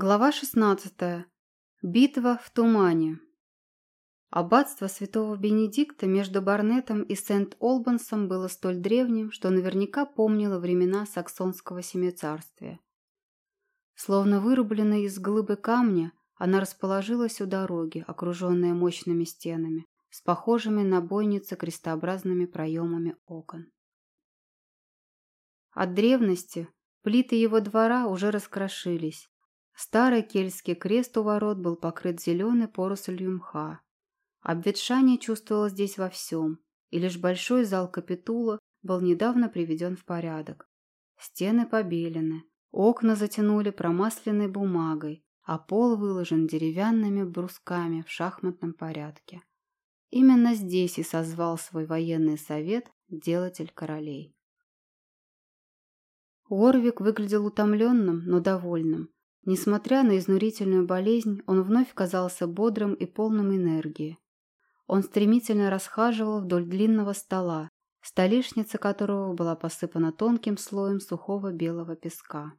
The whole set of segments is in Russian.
Глава 16. Битва в тумане. Аббатство святого Бенедикта между Барнетом и Сент-Олбансом было столь древним, что наверняка помнило времена саксонского семицарствия. Словно вырубленная из глыбы камня, она расположилась у дороги, окруженная мощными стенами, с похожими на бойницы крестообразными проемами окон. От древности плиты его двора уже раскрошились, Старый кельтский крест у ворот был покрыт зеленой порослью мха. Обветшание чувствовалось здесь во всем, и лишь большой зал капитула был недавно приведен в порядок. Стены побелены, окна затянули промасленной бумагой, а пол выложен деревянными брусками в шахматном порядке. Именно здесь и созвал свой военный совет делатель королей. Уорвик выглядел утомленным, но довольным. Несмотря на изнурительную болезнь, он вновь казался бодрым и полным энергии. Он стремительно расхаживал вдоль длинного стола, столешница которого была посыпана тонким слоем сухого белого песка.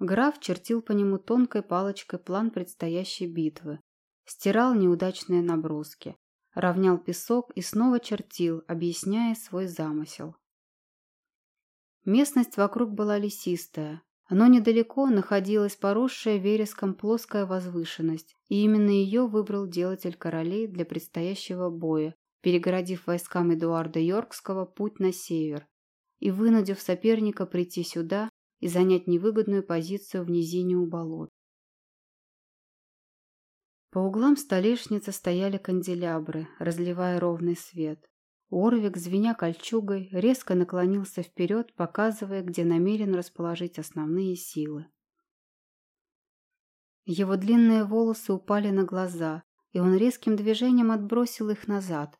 Граф чертил по нему тонкой палочкой план предстоящей битвы, стирал неудачные наброски, равнял песок и снова чертил, объясняя свой замысел. Местность вокруг была лесистая, но недалеко находилась поросшая вереском плоская возвышенность, и именно ее выбрал делатель королей для предстоящего боя, перегородив войскам Эдуарда Йоркского путь на север и вынудив соперника прийти сюда и занять невыгодную позицию в низине у болот. По углам столешницы стояли канделябры, разливая ровный свет. Орвик, звеня кольчугой, резко наклонился вперед, показывая, где намерен расположить основные силы. Его длинные волосы упали на глаза, и он резким движением отбросил их назад.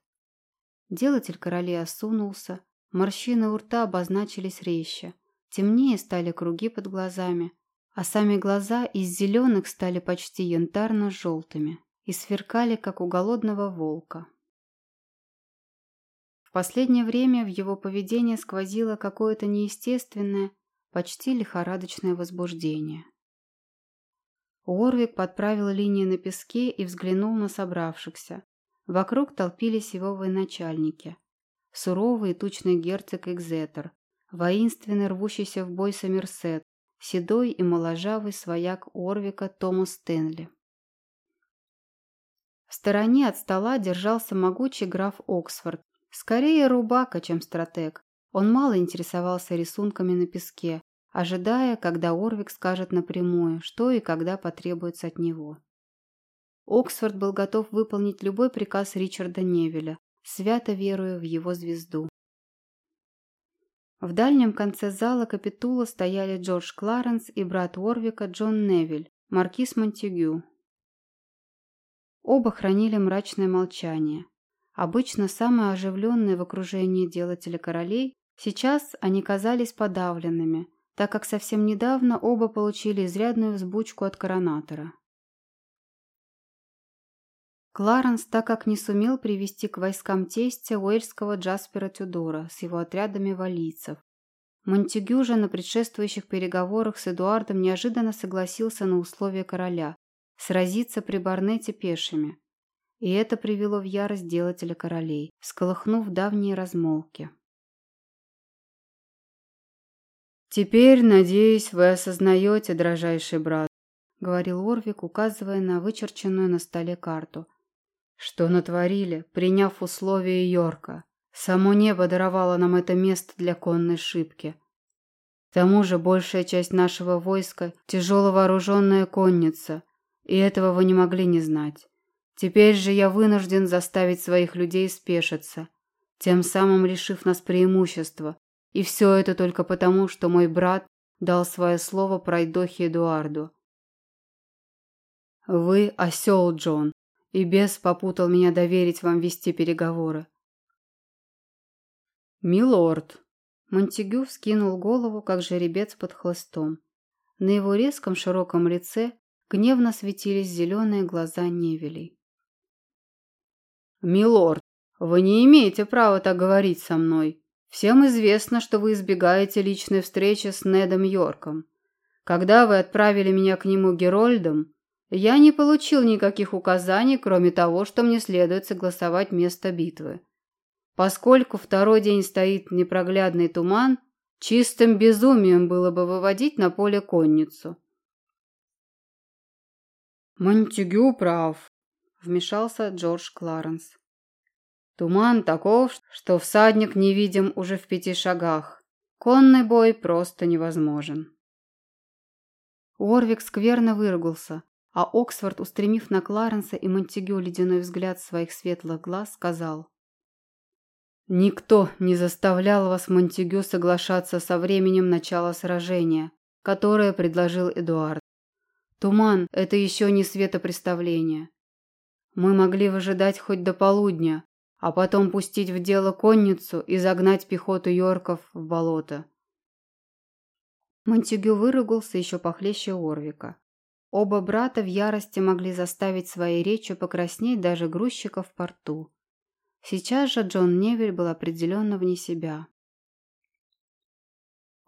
Делатель королей осунулся, морщины у рта обозначились резче, темнее стали круги под глазами, а сами глаза из зеленых стали почти янтарно-желтыми и сверкали, как у голодного волка последнее время в его поведении сквозило какое-то неестественное, почти лихорадочное возбуждение. Уорвик подправил линии на песке и взглянул на собравшихся. Вокруг толпились его военачальники. Суровый и тучный герцог Экзетер, воинственный рвущийся в бой Сомерсет, седой и моложавый свояк Орвика Томас Стэнли. В стороне от стола держался могучий граф Оксфорд, Скорее рубака, чем стратег. Он мало интересовался рисунками на песке, ожидая, когда Орвик скажет напрямую, что и когда потребуется от него. Оксфорд был готов выполнить любой приказ Ричарда Невеля, свято веруя в его звезду. В дальнем конце зала капитула стояли Джордж Кларенс и брат Орвика Джон Невиль, маркиз Монтегю. Оба хранили мрачное молчание. Обычно самые оживленные в окружении делатели королей, сейчас они казались подавленными, так как совсем недавно оба получили изрядную взбучку от коронатора. Кларенс так как не сумел привести к войскам тестя уэльского Джаспера Тюдора с его отрядами валийцев. Монтегю же на предшествующих переговорах с Эдуардом неожиданно согласился на условия короля – сразиться при Барнете пешими – и это привело в ярость делателя королей, сколыхнув давние размолвки. «Теперь, надеюсь, вы осознаете, дрожайший брат», — говорил Орвик, указывая на вычерченную на столе карту. «Что натворили, приняв условия Йорка? Само небо даровало нам это место для конной шибки. К тому же большая часть нашего войска — тяжело вооруженная конница, и этого вы не могли не знать. Теперь же я вынужден заставить своих людей спешиться, тем самым лишив нас преимущества. И все это только потому, что мой брат дал свое слово пройдохе Эдуарду. Вы осел, Джон, и бес попутал меня доверить вам вести переговоры. Милорд. Монтегю вскинул голову, как жеребец под хлыстом. На его резком широком лице гневно светились зеленые глаза Невелей. «Милорд, вы не имеете права так говорить со мной. Всем известно, что вы избегаете личной встречи с Недом Йорком. Когда вы отправили меня к нему Герольдом, я не получил никаких указаний, кроме того, что мне следует согласовать место битвы. Поскольку второй день стоит непроглядный туман, чистым безумием было бы выводить на поле конницу. «Монтегю прав», — вмешался Джордж Кларенс. «Туман таков, что всадник не видим уже в пяти шагах. Конный бой просто невозможен». Уорвик скверно выругался, а Оксфорд, устремив на Кларенса и Монтегю ледяной взгляд своих светлых глаз, сказал. «Никто не заставлял вас, Монтегю, соглашаться со временем начала сражения, которое предложил Эдуард. Туман – это еще не светопреставление. Мы могли выжидать хоть до полудня, а потом пустить в дело конницу и загнать пехоту Йорков в болото. Монтегю выругался еще похлеще Орвика. Оба брата в ярости могли заставить своей речью покраснеть даже грузчиков в порту. Сейчас же Джон Невель был определенно вне себя.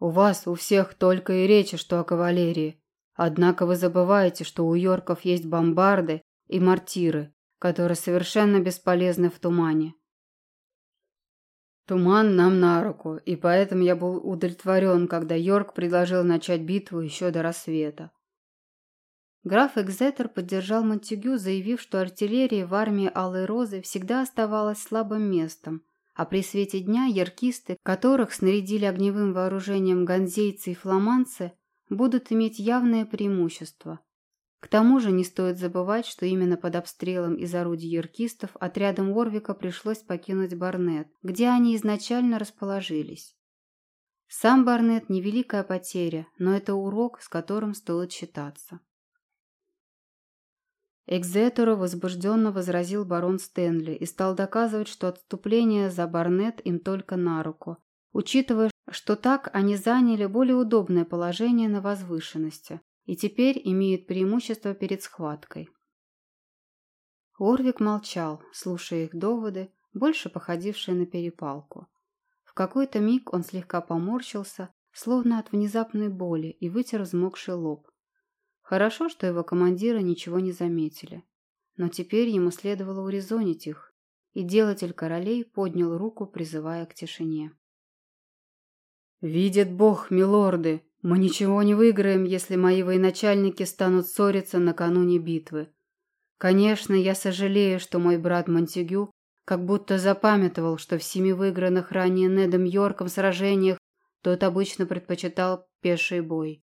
«У вас у всех только и речи, что о кавалерии. Однако вы забываете, что у Йорков есть бомбарды и мортиры, которые совершенно бесполезны в тумане. Туман нам на руку, и поэтому я был удовлетворен, когда Йорк предложил начать битву еще до рассвета. Граф Экзетер поддержал Монтегю, заявив, что артиллерия в армии Алой Розы всегда оставалась слабым местом, а при свете дня яркисты, которых снарядили огневым вооружением ганзейцы и фламанцы, будут иметь явное преимущество. К тому же не стоит забывать, что именно под обстрелом из орудий яркистов отрядом Орвика пришлось покинуть Барнет, где они изначально расположились. Сам Барнет – невеликая потеря, но это урок, с которым стоит считаться. Экзетеру возбужденно возразил барон Стэнли и стал доказывать, что отступление за Барнет им только на руку, учитывая, что так они заняли более удобное положение на возвышенности и теперь имеют преимущество перед схваткой. Орвик молчал, слушая их доводы, больше походившие на перепалку. В какой-то миг он слегка поморщился, словно от внезапной боли, и вытер взмокший лоб. Хорошо, что его командиры ничего не заметили. Но теперь ему следовало урезонить их, и делатель королей поднял руку, призывая к тишине. «Видит Бог, милорды, мы ничего не выиграем, если мои военачальники станут ссориться накануне битвы. Конечно, я сожалею, что мой брат Монтегю как будто запамятовал, что в семи выигранных ранее Недом Йорком сражениях тот обычно предпочитал пеший бой.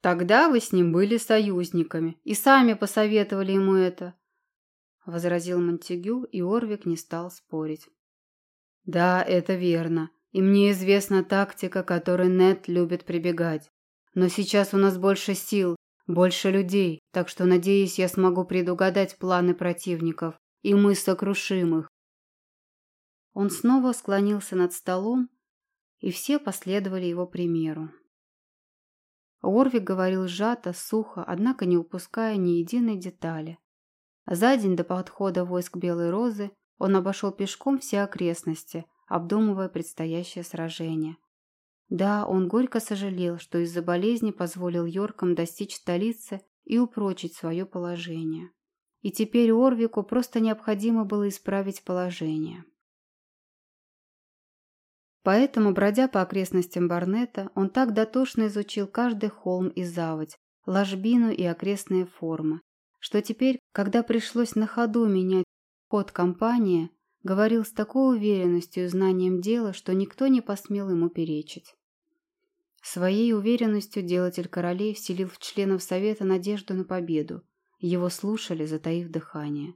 «Тогда вы с ним были союзниками и сами посоветовали ему это», — возразил Монтегю, и Орвик не стал спорить. Да, это верно. И мне известна тактика, которой Нет любит прибегать. Но сейчас у нас больше сил, больше людей, так что, надеюсь, я смогу предугадать планы противников, и мы сокрушим их. Он снова склонился над столом, и все последовали его примеру. Орвик говорил сжато, сухо, однако не упуская ни единой детали. За день до подхода войск Белой Розы он обошел пешком все окрестности, обдумывая предстоящее сражение. Да, он горько сожалел, что из-за болезни позволил Йоркам достичь столицы и упрочить свое положение. И теперь Орвику просто необходимо было исправить положение. Поэтому, бродя по окрестностям Барнета, он так дотошно изучил каждый холм и заводь, ложбину и окрестные формы, что теперь, когда пришлось на ходу менять Ход компании говорил с такой уверенностью и знанием дела, что никто не посмел ему перечить. Своей уверенностью делатель королей вселил в членов совета надежду на победу. Его слушали, затаив дыхание.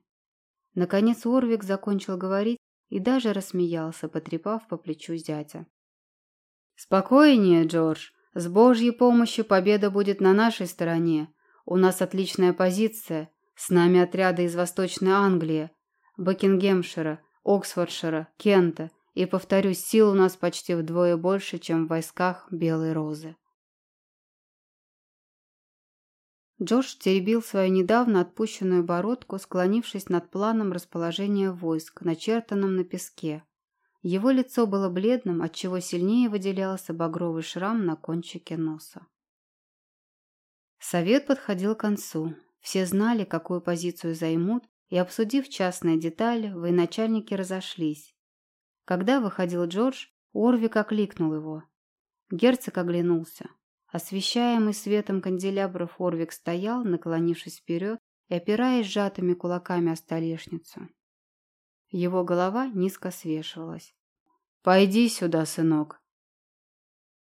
Наконец Орвик закончил говорить и даже рассмеялся, потрепав по плечу зятя. «Спокойнее, Джордж. С Божьей помощью победа будет на нашей стороне. У нас отличная позиция. С нами отряды из Восточной Англии. Бекингемшира, Оксфордшира, Кента, и, повторюсь, сил у нас почти вдвое больше, чем в войсках Белой Розы. Джордж теребил свою недавно отпущенную бородку, склонившись над планом расположения войск, начертанным на песке. Его лицо было бледным, отчего сильнее выделялся багровый шрам на кончике носа. Совет подходил к концу. Все знали, какую позицию займут, и, обсудив частные детали, военачальники разошлись. Когда выходил Джордж, Орвик окликнул его. Герцог оглянулся. Освещаемый светом канделябров Орвик стоял, наклонившись вперед и опираясь сжатыми кулаками о столешницу. Его голова низко свешивалась. «Пойди сюда, сынок!»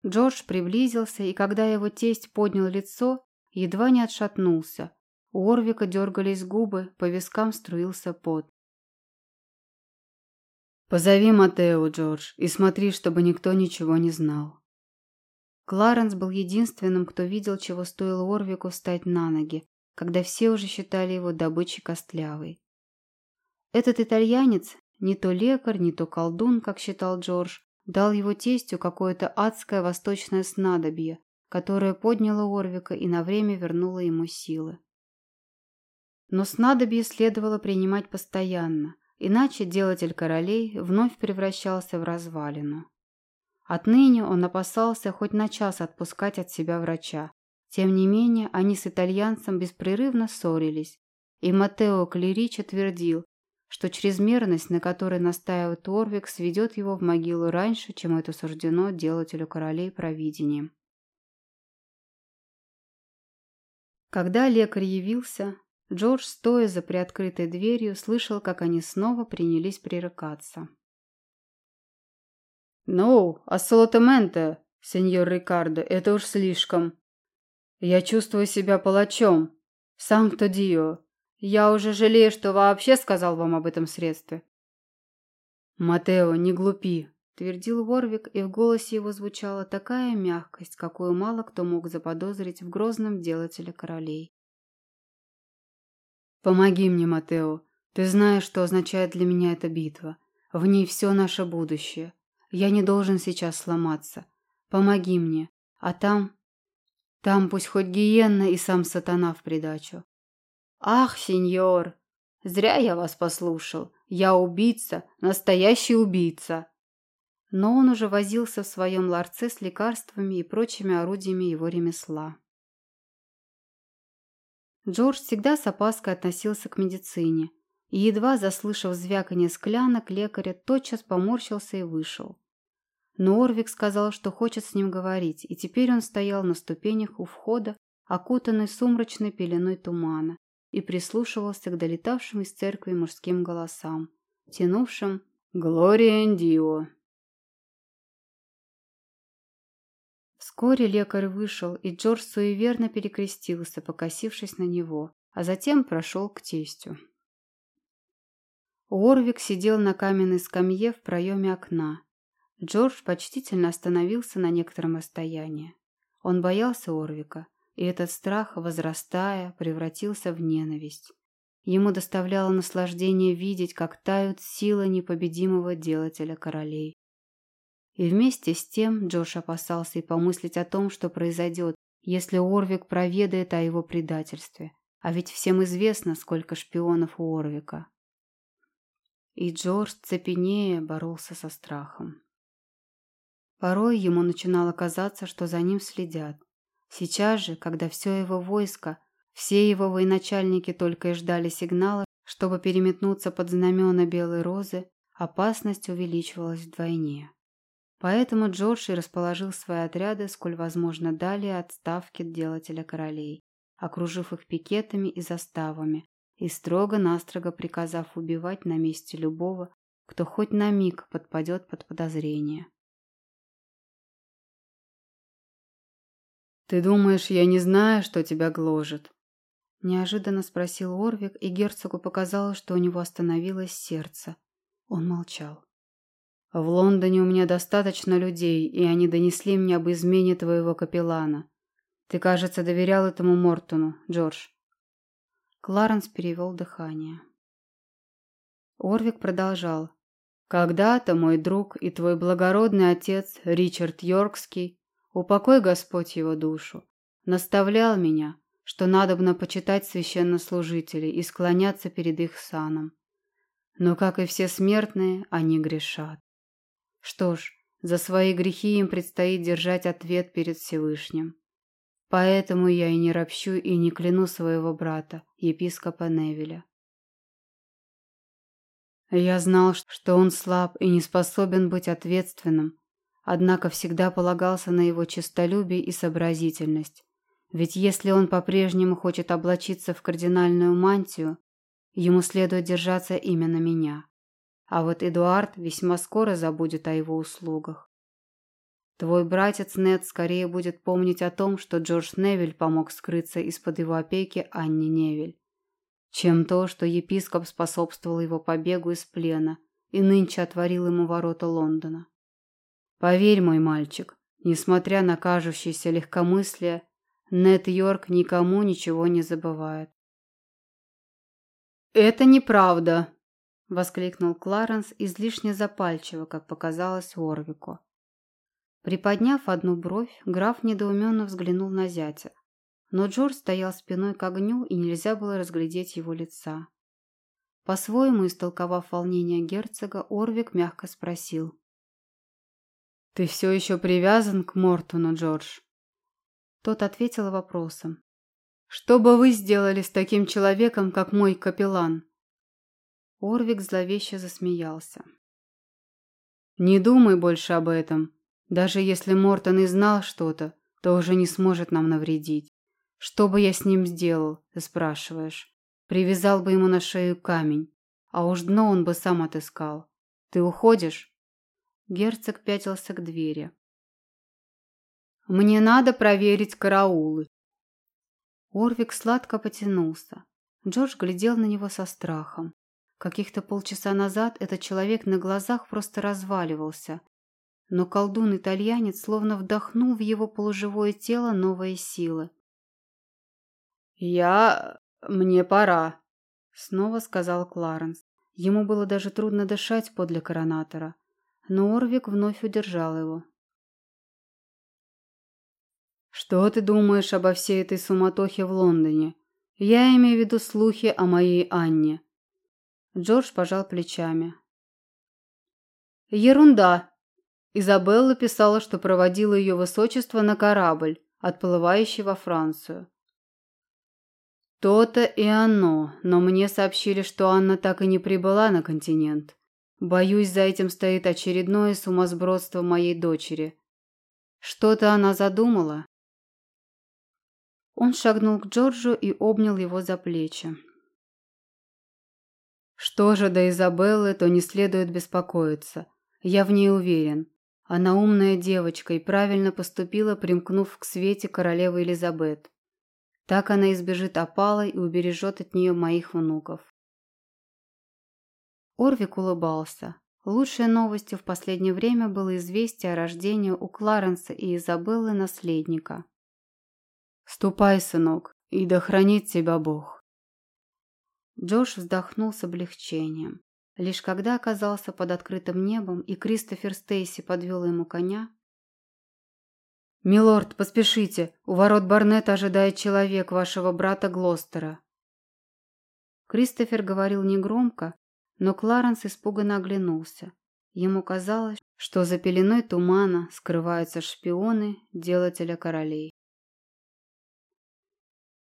Джордж приблизился, и когда его тесть поднял лицо, едва не отшатнулся. У Орвика дергались губы, по вискам струился пот. «Позови Матео, Джордж, и смотри, чтобы никто ничего не знал». Кларенс был единственным, кто видел, чего стоило Орвику встать на ноги, когда все уже считали его добычей костлявой. Этот итальянец, не то лекарь, не то колдун, как считал Джордж, дал его тестю какое-то адское восточное снадобье, которое подняло Орвика и на время вернуло ему силы. Но снадобье следовало принимать постоянно, иначе делатель королей вновь превращался в развалину. Отныне он опасался хоть на час отпускать от себя врача. Тем не менее, они с итальянцем беспрерывно ссорились, и Матео Клерича твердил, что чрезмерность, на которой настаивает Орвик, сведет его в могилу раньше, чем это суждено делателю королей провидением. Когда лекарь явился, Джордж, стоя за приоткрытой дверью, слышал, как они снова принялись пререкаться. «Ну, ассолотементе, сеньор Рикардо, это уж слишком. Я чувствую себя палачом. Санкто Дио, я уже жалею, что вообще сказал вам об этом средстве. Матео, не глупи, твердил Ворвик, и в голосе его звучала такая мягкость, какую мало кто мог заподозрить в грозном делателе королей. Помоги мне, Матео. Ты знаешь, что означает для меня эта битва. В ней все наше будущее. Я не должен сейчас сломаться. Помоги мне. А там... Там пусть хоть гиенна и сам сатана в придачу. «Ах, сеньор, зря я вас послушал. Я убийца, настоящий убийца!» Но он уже возился в своем ларце с лекарствами и прочими орудиями его ремесла. Джордж всегда с опаской относился к медицине, и, едва заслышав звяканье склянок, лекаря тотчас поморщился и вышел. Но Орвик сказал, что хочет с ним говорить, и теперь он стоял на ступенях у входа, окутанный сумрачной пеленой тумана, и прислушивался к долетавшим из церкви мужским голосам, тянувшим «Глория Индио». Вскоре лекарь вышел, и Джордж суеверно перекрестился, покосившись на него, а затем прошел к тестю. Уорвик сидел на каменной скамье в проеме окна. Джордж почтительно остановился на некотором расстоянии. Он боялся Орвика, и этот страх, возрастая, превратился в ненависть. Ему доставляло наслаждение видеть, как тают силы непобедимого делателя королей. И вместе с тем Джош опасался и помыслить о том, что произойдет, если Орвик проведает о его предательстве. А ведь всем известно, сколько шпионов у Орвика. И Джордж цепенея боролся со страхом. Порой ему начинало казаться, что за ним следят. Сейчас же, когда все его войско, все его военачальники только и ждали сигнала, чтобы переметнуться под знамена Белой Розы, опасность увеличивалась вдвойне. Поэтому Джордж и расположил свои отряды, сколь возможно, далее от ставки делателя королей, окружив их пикетами и заставами, и строго-настрого приказав убивать на месте любого, кто хоть на миг подпадет под подозрение. «Ты думаешь, я не знаю, что тебя гложет?» Неожиданно спросил Орвик, и герцогу показалось, что у него остановилось сердце. Он молчал. «В Лондоне у меня достаточно людей, и они донесли мне об измене твоего капеллана. Ты, кажется, доверял этому Мортону, Джордж». Кларенс перевел дыхание. Орвик продолжал. «Когда-то мой друг и твой благородный отец, Ричард Йоркский, упокой Господь его душу, наставлял меня, что надобно почитать священнослужителей и склоняться перед их саном. Но, как и все смертные, они грешат. Что ж, за свои грехи им предстоит держать ответ перед Всевышним. Поэтому я и не ропщу и не кляну своего брата, епископа Невеля. Я знал, что он слаб и не способен быть ответственным, однако всегда полагался на его честолюбие и сообразительность. Ведь если он по-прежнему хочет облачиться в кардинальную мантию, ему следует держаться именно меня. А вот Эдуард весьма скоро забудет о его услугах. Твой братец Нед скорее будет помнить о том, что Джордж Невиль помог скрыться из-под его опеки Анне Невиль чем то, что епископ способствовал его побегу из плена и нынче отворил ему ворота Лондона. Поверь, мой мальчик, несмотря на кажущееся легкомыслие, Нет Йорк никому ничего не забывает. «Это неправда!» — воскликнул Кларенс излишне запальчиво, как показалось Орвику. Приподняв одну бровь, граф недоуменно взглянул на зятя. Но Джордж стоял спиной к огню, и нельзя было разглядеть его лица. По-своему истолковав волнение герцога, Орвик мягко спросил. «Ты все еще привязан к Мортону, Джордж?» Тот ответил вопросом. «Что бы вы сделали с таким человеком, как мой капеллан?» Орвик зловеще засмеялся. «Не думай больше об этом. Даже если Мортон и знал что-то, то уже не сможет нам навредить. Что бы я с ним сделал, ты спрашиваешь? Привязал бы ему на шею камень, а уж дно он бы сам отыскал. Ты уходишь? Герцог пятился к двери. Мне надо проверить караулы. Орвик сладко потянулся. Джордж глядел на него со страхом. Каких-то полчаса назад этот человек на глазах просто разваливался. Но колдун-итальянец словно вдохнул в его полуживое тело новые силы. «Я... мне пора», — снова сказал Кларенс. Ему было даже трудно дышать подле коронатора, но Орвик вновь удержал его. «Что ты думаешь обо всей этой суматохе в Лондоне? Я имею в виду слухи о моей Анне». Джордж пожал плечами. «Ерунда!» Изабелла писала, что проводила ее высочество на корабль, отплывающий во Францию. То-то и оно, но мне сообщили, что Анна так и не прибыла на континент. Боюсь, за этим стоит очередное сумасбродство моей дочери. Что-то она задумала. Он шагнул к Джорджу и обнял его за плечи. Что же до Изабеллы, то не следует беспокоиться. Я в ней уверен. Она умная девочка и правильно поступила, примкнув к свете королевы Елизабет. Так она избежит опалы и убережет от нее моих внуков. Орвик улыбался. Лучшей новостью в последнее время было известие о рождении у Кларенса и Изабеллы наследника. «Ступай, сынок, и да хранит тебя Бог!» Джош вздохнул с облегчением. Лишь когда оказался под открытым небом и Кристофер Стейси подвел ему коня, «Милорд, поспешите! У ворот Барнета ожидает человек вашего брата Глостера». Кристофер говорил негромко, но Кларенс испуганно оглянулся. Ему казалось, что за пеленой тумана скрываются шпионы делателя королей.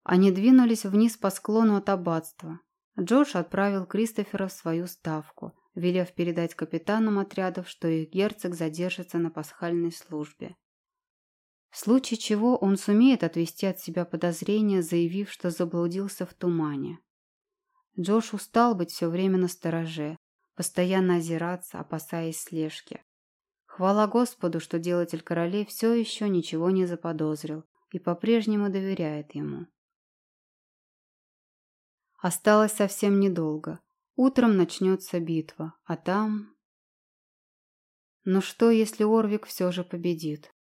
Они двинулись вниз по склону от аббатства. Джордж отправил Кристофера в свою ставку, велев передать капитанам отрядов, что их герцог задержится на пасхальной службе. В случае чего он сумеет отвести от себя подозрения, заявив, что заблудился в тумане. Джош устал быть все время на стороже, постоянно озираться, опасаясь слежки. Хвала Господу, что делатель королей все еще ничего не заподозрил и по-прежнему доверяет ему. Осталось совсем недолго. Утром начнется битва, а там... Но что, если Орвик все же победит?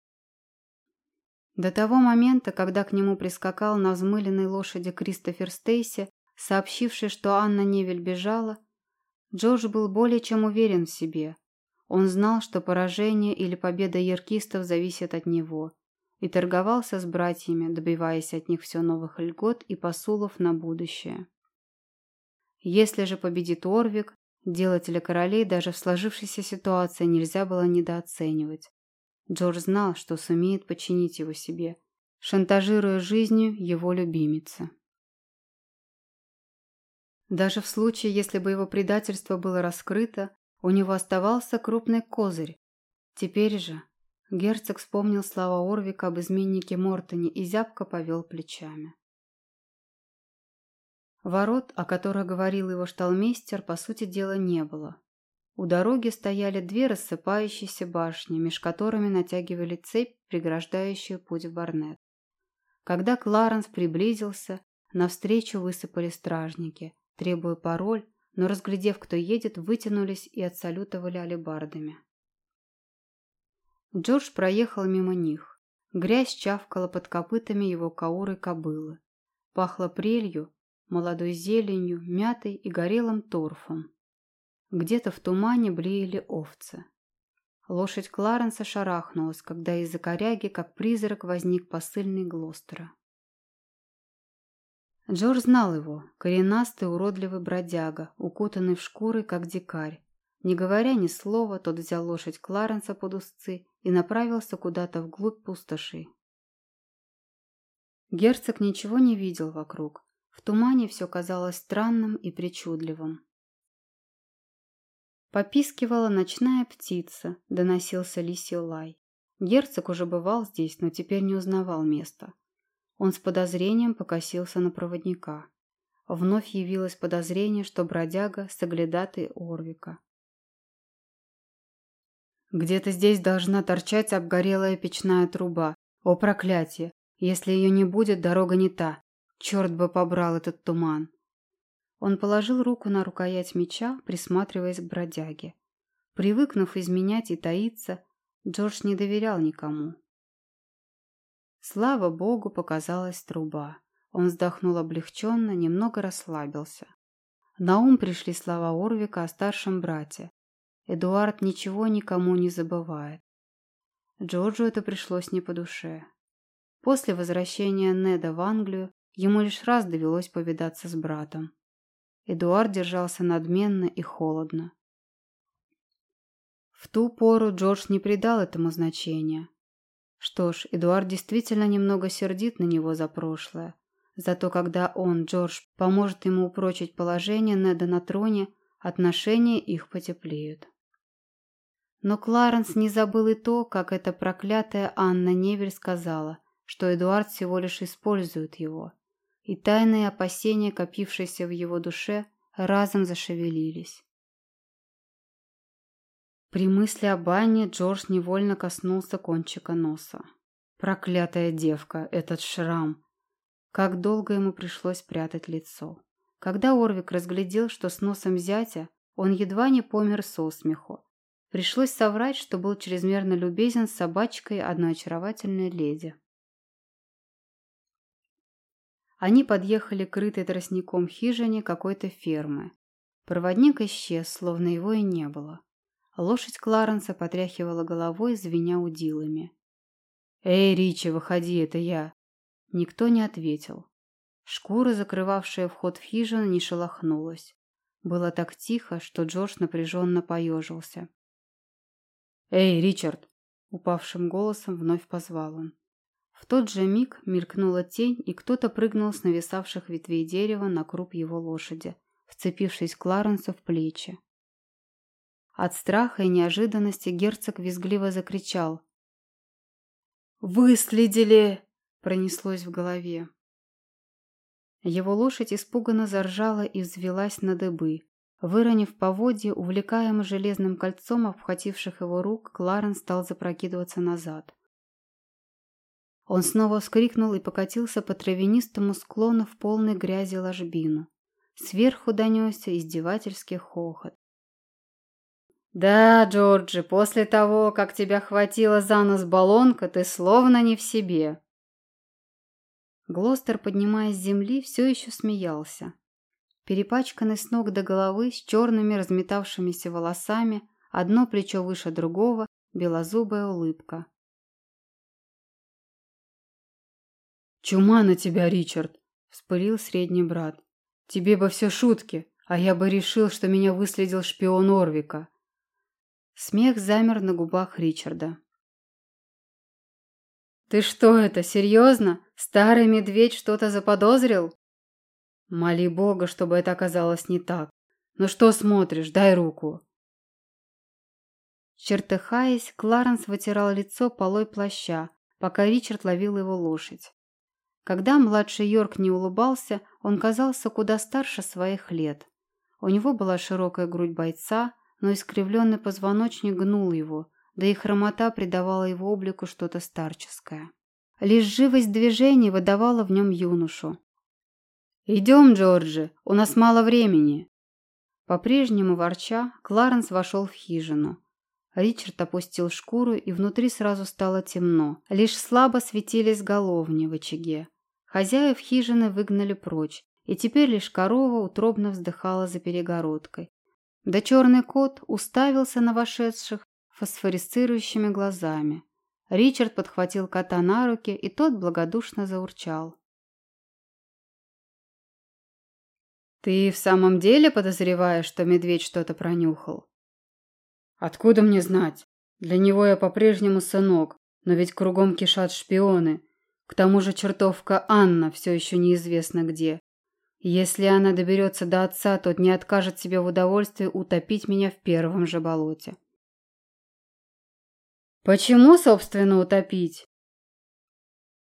До того момента, когда к нему прискакал на взмыленной лошади Кристофер Стейси, сообщивший, что Анна Невель бежала, Джордж был более чем уверен в себе. Он знал, что поражение или победа яркистов зависит от него, и торговался с братьями, добиваясь от них все новых льгот и посулов на будущее. Если же победит Орвик, Делателя королей даже в сложившейся ситуации нельзя было недооценивать. Джордж знал, что сумеет подчинить его себе, шантажируя жизнью его любимицы. Даже в случае, если бы его предательство было раскрыто, у него оставался крупный козырь. Теперь же герцог вспомнил слова Орвика об изменнике Мортоне и зябко повел плечами. Ворот, о которых говорил его шталмейстер, по сути дела не было. У дороги стояли две рассыпающиеся башни, меж которыми натягивали цепь, преграждающую путь в Барнет. Когда Кларенс приблизился, навстречу высыпали стражники, требуя пароль, но, разглядев, кто едет, вытянулись и отсалютовали алебардами. Джордж проехал мимо них. Грязь чавкала под копытами его кауры кобылы. Пахло прелью, молодой зеленью, мятой и горелым торфом. Где-то в тумане блеяли овцы. Лошадь Кларенса шарахнулась, когда из-за коряги, как призрак, возник посыльный Глостера. Джордж знал его, коренастый уродливый бродяга, укутанный в шкуры, как дикарь. Не говоря ни слова, тот взял лошадь Кларенса под узцы и направился куда-то вглубь пустоши. Герцог ничего не видел вокруг. В тумане все казалось странным и причудливым. Попискивала ночная птица, доносился лисий лай. Герцог уже бывал здесь, но теперь не узнавал места. Он с подозрением покосился на проводника. Вновь явилось подозрение, что бродяга – соглядатый Орвика. Где-то здесь должна торчать обгорелая печная труба. О, проклятие! Если ее не будет, дорога не та. Черт бы побрал этот туман. Он положил руку на рукоять меча, присматриваясь к бродяге. Привыкнув изменять и таиться, Джордж не доверял никому. Слава богу, показалась труба. Он вздохнул облегченно, немного расслабился. На ум пришли слова Орвика о старшем брате. Эдуард ничего никому не забывает. Джорджу это пришлось не по душе. После возвращения Неда в Англию ему лишь раз довелось повидаться с братом. Эдуард держался надменно и холодно. В ту пору Джордж не придал этому значения. Что ж, Эдуард действительно немного сердит на него за прошлое. Зато когда он, Джордж, поможет ему упрочить положение Неда на троне, отношения их потеплеют. Но Кларенс не забыл и то, как эта проклятая Анна Невель сказала, что Эдуард всего лишь использует его и тайные опасения, копившиеся в его душе, разом зашевелились. При мысли об Анне Джордж невольно коснулся кончика носа. Проклятая девка, этот шрам! Как долго ему пришлось прятать лицо. Когда Орвик разглядел, что с носом зятя, он едва не помер со смеху. Пришлось соврать, что был чрезмерно любезен с собачкой одной очаровательной леди. Они подъехали к крытой тростником хижине какой-то фермы. Проводник исчез, словно его и не было. Лошадь Кларенса потряхивала головой, звеня удилами. «Эй, Ричи, выходи, это я!» Никто не ответил. Шкура, закрывавшая вход в хижину, не шелохнулась. Было так тихо, что Джордж напряженно поежился. «Эй, Ричард!» — упавшим голосом вновь позвал он. В тот же миг мелькнула тень, и кто-то прыгнул с нависавших ветвей дерева на круп его лошади, вцепившись Кларенсу в плечи. От страха и неожиданности герцог визгливо закричал. «Выследили!» — пронеслось в голове. Его лошадь испуганно заржала и взвелась на дыбы. Выронив поводье, увлекаемый железным кольцом обхвативших его рук, Кларен стал запрокидываться назад. Он снова вскрикнул и покатился по травянистому склону в полной грязи ложбину. Сверху донесся издевательский хохот. «Да, Джорджи, после того, как тебя хватила за нос баллонка, ты словно не в себе». Глостер, поднимаясь с земли, все еще смеялся. Перепачканный с ног до головы, с черными разметавшимися волосами, одно плечо выше другого, белозубая улыбка. «Чума на тебя, Ричард!» – вспылил средний брат. «Тебе бы все шутки, А я бы решил, что меня выследил шпион Орвика. Смех замер на губах Ричарда. «Ты что это, серьезно? Старый медведь что-то заподозрил?» «Моли Бога, чтобы это оказалось не так. Ну что смотришь? Дай руку». Чертыхаясь, Кларенс вытирал лицо полой плаща, пока Ричард ловил его лошадь. Когда младший Йорк не улыбался, он казался куда старше своих лет. У него была широкая грудь бойца, но искривленный позвоночник гнул его, да и хромота придавала его облику что-то старческое. Лишь живость движений выдавала в нем юношу. «Идем, Джорджи, у нас мало времени». По-прежнему ворча, Кларенс вошел в хижину. Ричард опустил шкуру, и внутри сразу стало темно. Лишь слабо светились головни в очаге. Хозяев хижины выгнали прочь, и теперь лишь корова утробно вздыхала за перегородкой. Да черный кот уставился на вошедших фосфорисцирующими глазами. Ричард подхватил кота на руки, и тот благодушно заурчал. «Ты в самом деле подозреваешь, что медведь что-то пронюхал?» «Откуда мне знать? Для него я по-прежнему сынок, но ведь кругом кишат шпионы. К тому же чертовка Анна все еще неизвестно где. Если она доберется до отца, тот не откажет себе в удовольствии утопить меня в первом же болоте. Почему, собственно, утопить?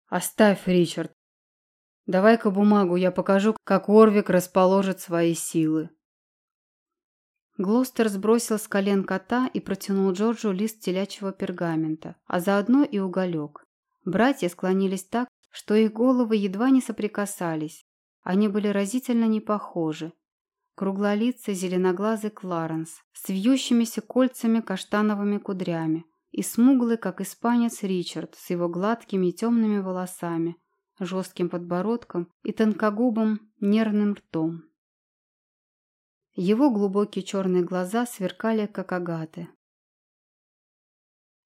Оставь, Ричард. Давай-ка бумагу, я покажу, как Орвик расположит свои силы. Глостер сбросил с колен кота и протянул Джорджу лист телячьего пергамента, а заодно и уголек. Братья склонились так, что их головы едва не соприкасались, они были разительно не похожи. Круглолицый зеленоглазый Кларенс с вьющимися кольцами каштановыми кудрями и смуглый, как испанец Ричард, с его гладкими темными волосами, жестким подбородком и тонкогубым нервным ртом. Его глубокие черные глаза сверкали, как агаты.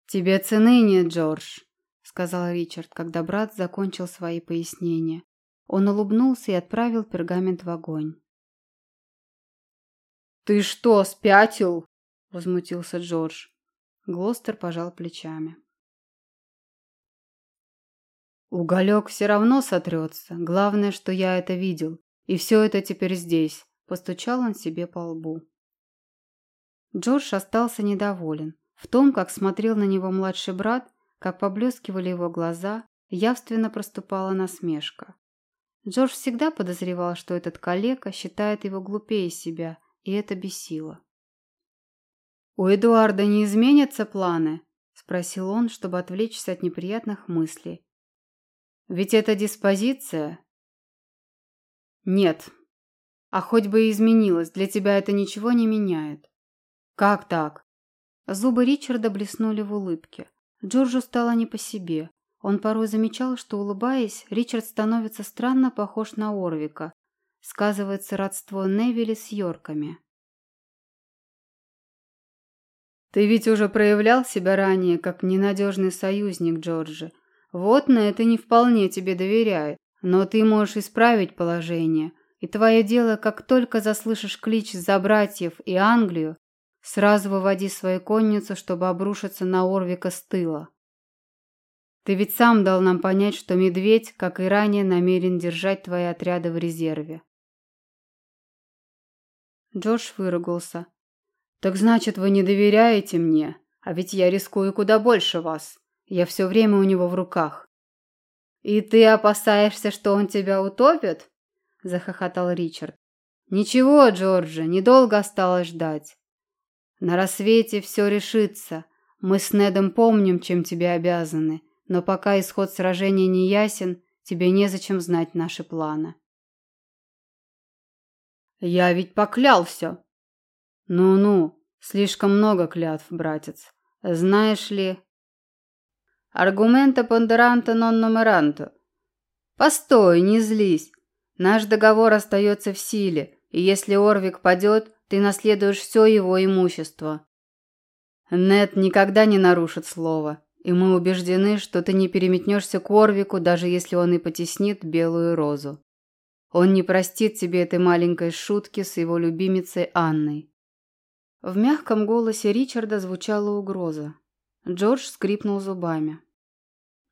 «Тебе цены нет, Джордж», — сказал Ричард, когда брат закончил свои пояснения. Он улыбнулся и отправил пергамент в огонь. «Ты что, спятил?» – возмутился Джордж. Глостер пожал плечами. «Уголек все равно сотрется. Главное, что я это видел. И все это теперь здесь», – постучал он себе по лбу. Джордж остался недоволен. В том, как смотрел на него младший брат, как поблескивали его глаза, явственно проступала насмешка. Джордж всегда подозревал, что этот калека считает его глупее себя, и это бесило. «У Эдуарда не изменятся планы?» – спросил он, чтобы отвлечься от неприятных мыслей. «Ведь это диспозиция?» «Нет. А хоть бы и изменилось, для тебя это ничего не меняет». «Как так?» Зубы Ричарда блеснули в улыбке. Джорджу стало не по себе. Он порой замечал, что, улыбаясь, Ричард становится странно похож на Орвика. Сказывается родство Невилли с Йорками. «Ты ведь уже проявлял себя ранее как ненадежный союзник Джорджи. Вот на это не вполне тебе доверяют. Но ты можешь исправить положение. И твое дело, как только заслышишь клич за братьев и Англию, сразу выводи свою конницу, чтобы обрушиться на Орвика с тыла. Ты ведь сам дал нам понять, что медведь, как и ранее, намерен держать твои отряды в резерве. Джордж выругался. Так значит, вы не доверяете мне, а ведь я рискую куда больше вас. Я все время у него в руках. И ты опасаешься, что он тебя утопит? Захохотал Ричард. Ничего, Джорджи, недолго осталось ждать. На рассвете все решится. Мы с Недом помним, чем тебе обязаны но пока исход сражения не ясен, тебе незачем знать наши планы. Я ведь поклялся. Ну-ну, слишком много клятв, братец. Знаешь ли... Аргумента понderanto non numeranto. Постой, не злись. Наш договор остается в силе, и если Орвик падет, ты наследуешь все его имущество. Нет никогда не нарушит слова и мы убеждены, что ты не переметнешься к Орвику, даже если он и потеснит белую розу. Он не простит тебе этой маленькой шутки с его любимицей Анной». В мягком голосе Ричарда звучала угроза. Джордж скрипнул зубами.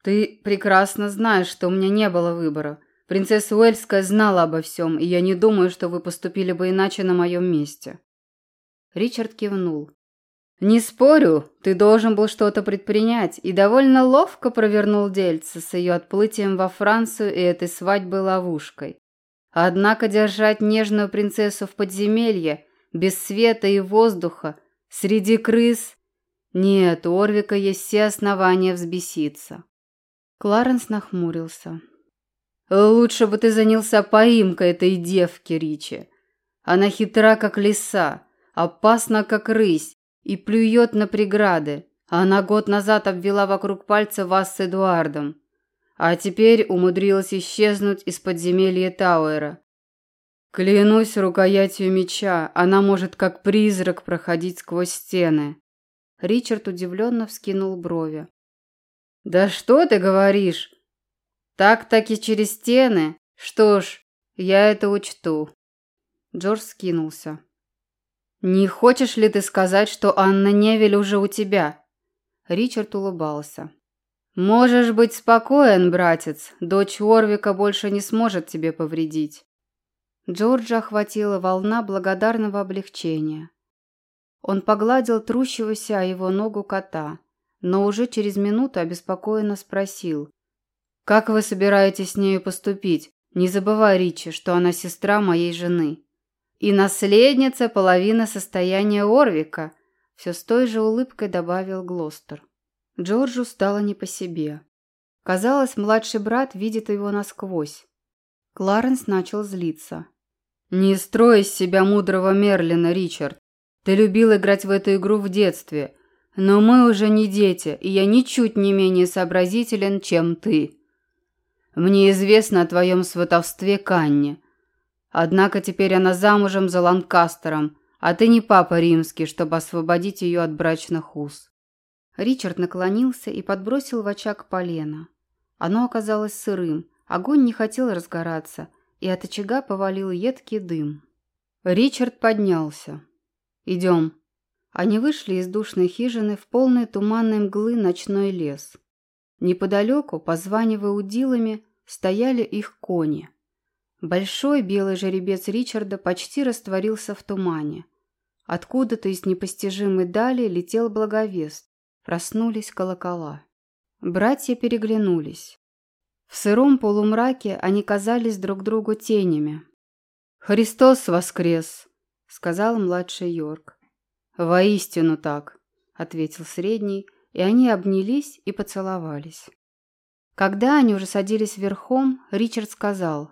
«Ты прекрасно знаешь, что у меня не было выбора. Принцесса Уэльская знала обо всем, и я не думаю, что вы поступили бы иначе на моем месте». Ричард кивнул. «Не спорю, ты должен был что-то предпринять, и довольно ловко провернул дельце с ее отплытием во Францию и этой свадьбой ловушкой. Однако держать нежную принцессу в подземелье, без света и воздуха, среди крыс... Нет, у Орвика есть все основания взбеситься». Кларенс нахмурился. «Лучше бы ты занялся поимкой этой девки, Ричи. Она хитра, как лиса, опасна, как рысь, и плюет на преграды. Она год назад обвела вокруг пальца вас с Эдуардом, а теперь умудрилась исчезнуть из подземелья Тауэра. Клянусь рукоятью меча, она может как призрак проходить сквозь стены». Ричард удивленно вскинул брови. «Да что ты говоришь? Так-таки через стены? Что ж, я это учту». Джордж скинулся. «Не хочешь ли ты сказать, что Анна Невель уже у тебя?» Ричард улыбался. «Можешь быть спокоен, братец. Дочь Орвика больше не сможет тебе повредить». Джорджа охватила волна благодарного облегчения. Он погладил трущегося о его ногу кота – но уже через минуту обеспокоенно спросил. «Как вы собираетесь с нею поступить? Не забывай, Ричи, что она сестра моей жены. И наследница половины состояния Орвика», все с той же улыбкой добавил Глостер. Джорджу стало не по себе. Казалось, младший брат видит его насквозь. Кларенс начал злиться. «Не строй из себя мудрого Мерлина, Ричард. Ты любил играть в эту игру в детстве, но мы уже не дети, и я ничуть не менее сообразителен, чем ты. Мне известно о твоем сватовстве к Анне. Однако теперь она замужем за Ланкастером, а ты не папа римский, чтобы освободить ее от брачных уз». Ричард наклонился и подбросил в очаг полено. Оно оказалось сырым, огонь не хотел разгораться, и от очага повалил едкий дым. Ричард поднялся. «Идем», они вышли из душной хижины в полной туманной мглы ночной лес. Неподалеку, позванивая удилами, стояли их кони. Большой белый жеребец Ричарда почти растворился в тумане. Откуда-то из непостижимой дали летел благовест. Проснулись колокола. Братья переглянулись. В сыром полумраке они казались друг другу тенями. «Христос воскрес!» — сказал младший Йорк. «Воистину так», — ответил средний, и они обнялись и поцеловались. Когда они уже садились верхом, Ричард сказал,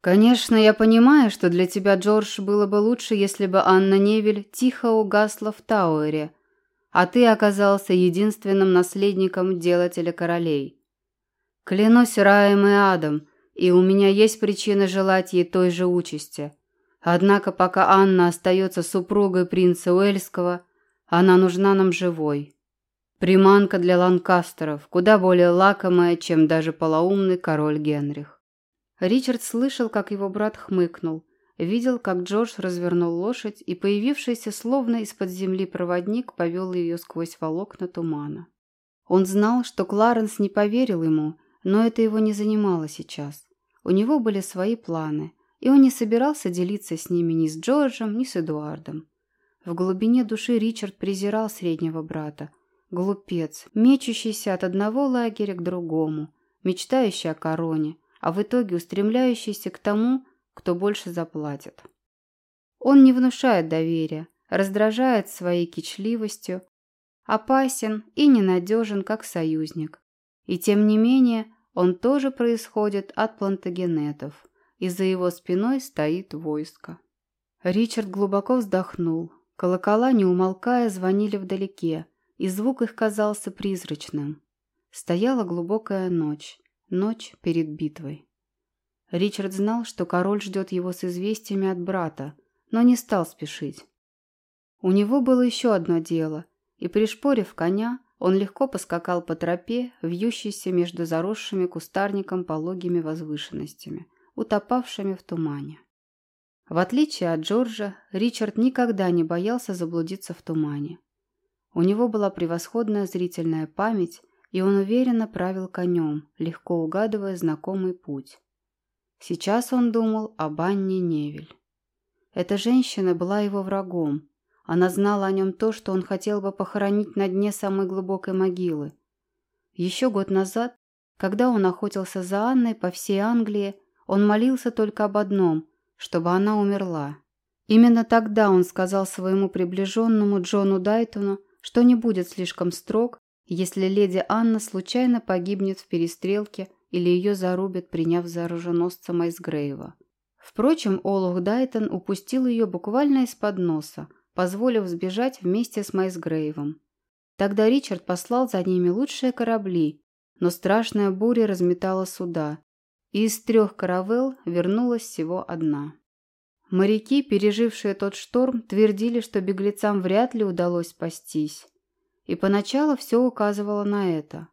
«Конечно, я понимаю, что для тебя, Джордж, было бы лучше, если бы Анна Невель тихо угасла в Тауэре, а ты оказался единственным наследником делателя королей. Клянусь раем и адом, и у меня есть причина желать ей той же участи. Однако пока Анна остается супругой принца Уэльского, она нужна нам живой. Приманка для ланкастеров, куда более лакомая, чем даже полоумный король Генрих. Ричард слышал, как его брат хмыкнул, видел, как Джордж развернул лошадь, и появившийся словно из-под земли проводник повел ее сквозь волокна тумана. Он знал, что Кларенс не поверил ему, но это его не занимало сейчас. У него были свои планы – и он не собирался делиться с ними ни с Джорджем, ни с Эдуардом. В глубине души Ричард презирал среднего брата. Глупец, мечущийся от одного лагеря к другому, мечтающий о короне, а в итоге устремляющийся к тому, кто больше заплатит. Он не внушает доверия, раздражает своей кичливостью, опасен и ненадежен как союзник. И тем не менее он тоже происходит от плантагенетов и за его спиной стоит войско. Ричард глубоко вздохнул. Колокола, не умолкая, звонили вдалеке, и звук их казался призрачным. Стояла глубокая ночь, ночь перед битвой. Ричард знал, что король ждет его с известиями от брата, но не стал спешить. У него было еще одно дело, и, пришпорив коня, он легко поскакал по тропе, вьющейся между заросшими кустарником пологими возвышенностями – утопавшими в тумане. В отличие от Джорджа, Ричард никогда не боялся заблудиться в тумане. У него была превосходная зрительная память, и он уверенно правил конем, легко угадывая знакомый путь. Сейчас он думал об Анне Невель. Эта женщина была его врагом. Она знала о нем то, что он хотел бы похоронить на дне самой глубокой могилы. Еще год назад, когда он охотился за Анной по всей Англии, он молился только об одном – чтобы она умерла. Именно тогда он сказал своему приближенному Джону Дайтону, что не будет слишком строг, если леди Анна случайно погибнет в перестрелке или ее зарубят, приняв за оруженосца Майсгрейва. Впрочем, Олух Дайтон упустил ее буквально из-под носа, позволив сбежать вместе с Майсгрейвом. Тогда Ричард послал за ними лучшие корабли, но страшная буря разметала суда, и из трех каравелл вернулась всего одна. Моряки, пережившие тот шторм, твердили, что беглецам вряд ли удалось спастись. И поначалу все указывало на это.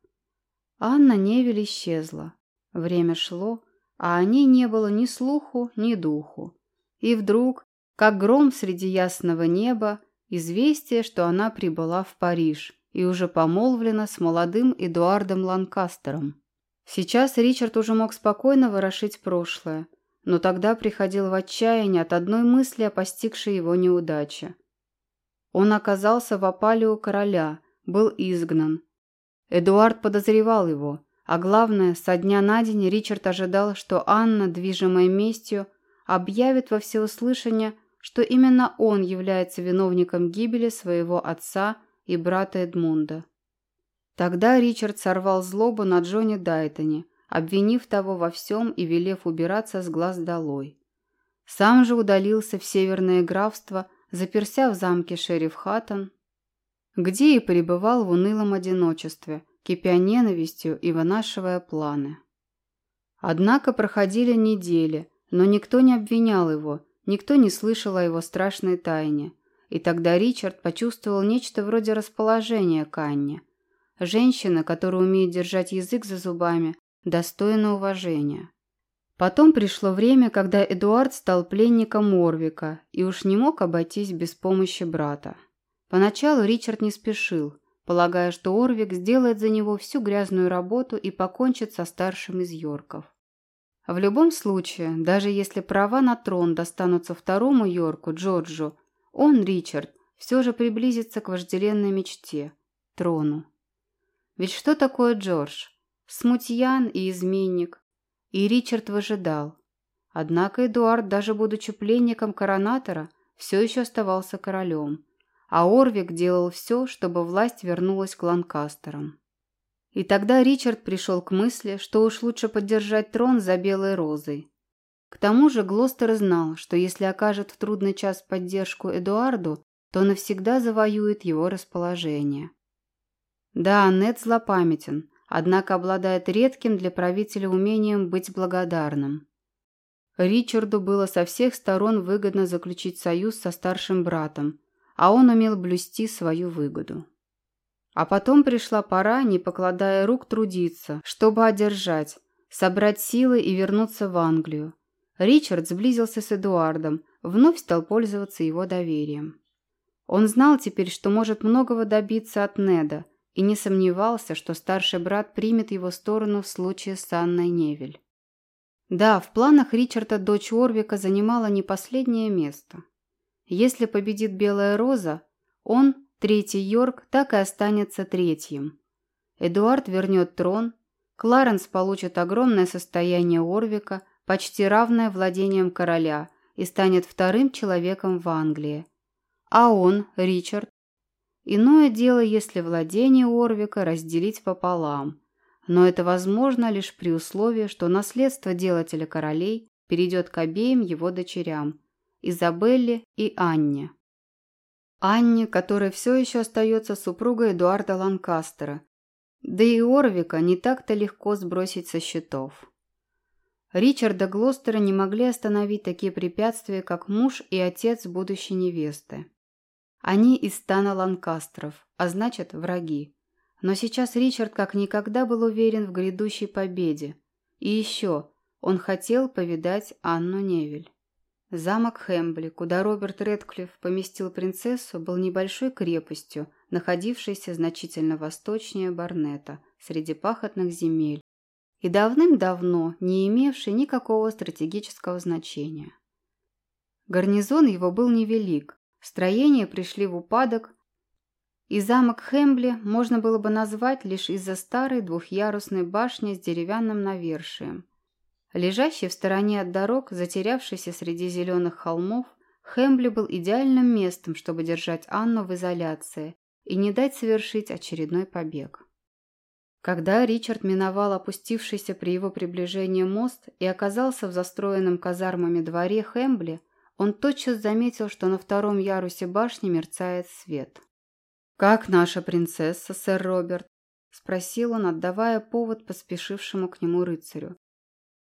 Анна Невель исчезла. Время шло, а о ней не было ни слуху, ни духу. И вдруг, как гром среди ясного неба, известие, что она прибыла в Париж и уже помолвлена с молодым Эдуардом Ланкастером. Сейчас Ричард уже мог спокойно ворошить прошлое, но тогда приходил в отчаяние от одной мысли о постигшей его неудаче. Он оказался в опале у короля, был изгнан. Эдуард подозревал его, а главное, со дня на день Ричард ожидал, что Анна, движимая местью, объявит во всеуслышание, что именно он является виновником гибели своего отца и брата Эдмунда. Тогда Ричард сорвал злобу на Джонни Дайтоне, обвинив того во всем и велев убираться с глаз долой. Сам же удалился в северное графство, заперся в замке шериф Хаттон, где и пребывал в унылом одиночестве, кипя ненавистью и вынашивая планы. Однако проходили недели, но никто не обвинял его, никто не слышал о его страшной тайне. И тогда Ричард почувствовал нечто вроде расположения к Анне – Женщина, которая умеет держать язык за зубами, достойна уважения. Потом пришло время, когда Эдуард стал пленником Орвика и уж не мог обойтись без помощи брата. Поначалу Ричард не спешил, полагая, что Орвик сделает за него всю грязную работу и покончит со старшим из Йорков. В любом случае, даже если права на трон достанутся второму Йорку, Джорджу, он, Ричард, все же приблизится к вожделенной мечте – трону. Ведь что такое Джордж? Смутьян и изменник. И Ричард выжидал. Однако Эдуард, даже будучи пленником коронатора, все еще оставался королем. А Орвик делал все, чтобы власть вернулась к Ланкастерам. И тогда Ричард пришел к мысли, что уж лучше поддержать трон за белой розой. К тому же Глостер знал, что если окажет в трудный час поддержку Эдуарду, то навсегда завоюет его расположение. Да, Нед злопамятен, однако обладает редким для правителя умением быть благодарным. Ричарду было со всех сторон выгодно заключить союз со старшим братом, а он умел блюсти свою выгоду. А потом пришла пора, не покладая рук, трудиться, чтобы одержать, собрать силы и вернуться в Англию. Ричард сблизился с Эдуардом, вновь стал пользоваться его доверием. Он знал теперь, что может многого добиться от Неда, и не сомневался, что старший брат примет его сторону в случае с Анной Невель. Да, в планах Ричарда дочь Орвика занимала не последнее место. Если победит Белая Роза, он, третий Йорк, так и останется третьим. Эдуард вернет трон, Кларенс получит огромное состояние Орвика, почти равное владением короля, и станет вторым человеком в Англии. А он, Ричард, Иное дело, если владение Орвика разделить пополам. Но это возможно лишь при условии, что наследство делателя королей перейдет к обеим его дочерям – Изабелле и Анне. Анне, которая все еще остается супругой Эдуарда Ланкастера, да и Орвика не так-то легко сбросить со счетов. Ричарда Глостера не могли остановить такие препятствия, как муж и отец будущей невесты. Они из стана Ланкастеров, а значит, враги. Но сейчас Ричард как никогда был уверен в грядущей победе. И еще, Он хотел повидать Анну Невель. Замок Хэмбли, куда Роберт Редклифф поместил принцессу, был небольшой крепостью, находившейся значительно восточнее Барнета, среди пахотных земель, и давным-давно не имевшей никакого стратегического значения. Гарнизон его был невелик, строения пришли в упадок, и замок Хэмбли можно было бы назвать лишь из-за старой двухъярусной башни с деревянным навершием, Лежащий в стороне от дорог, затерявшийся среди зеленых холмов, Хэмбли был идеальным местом, чтобы держать Анну в изоляции и не дать совершить очередной побег. Когда Ричард миновал опустившийся при его приближении мост и оказался в застроенном казармами дворе Хэмбли, он тотчас заметил, что на втором ярусе башни мерцает свет. «Как наша принцесса, сэр Роберт?» – спросил он, отдавая повод поспешившему к нему рыцарю.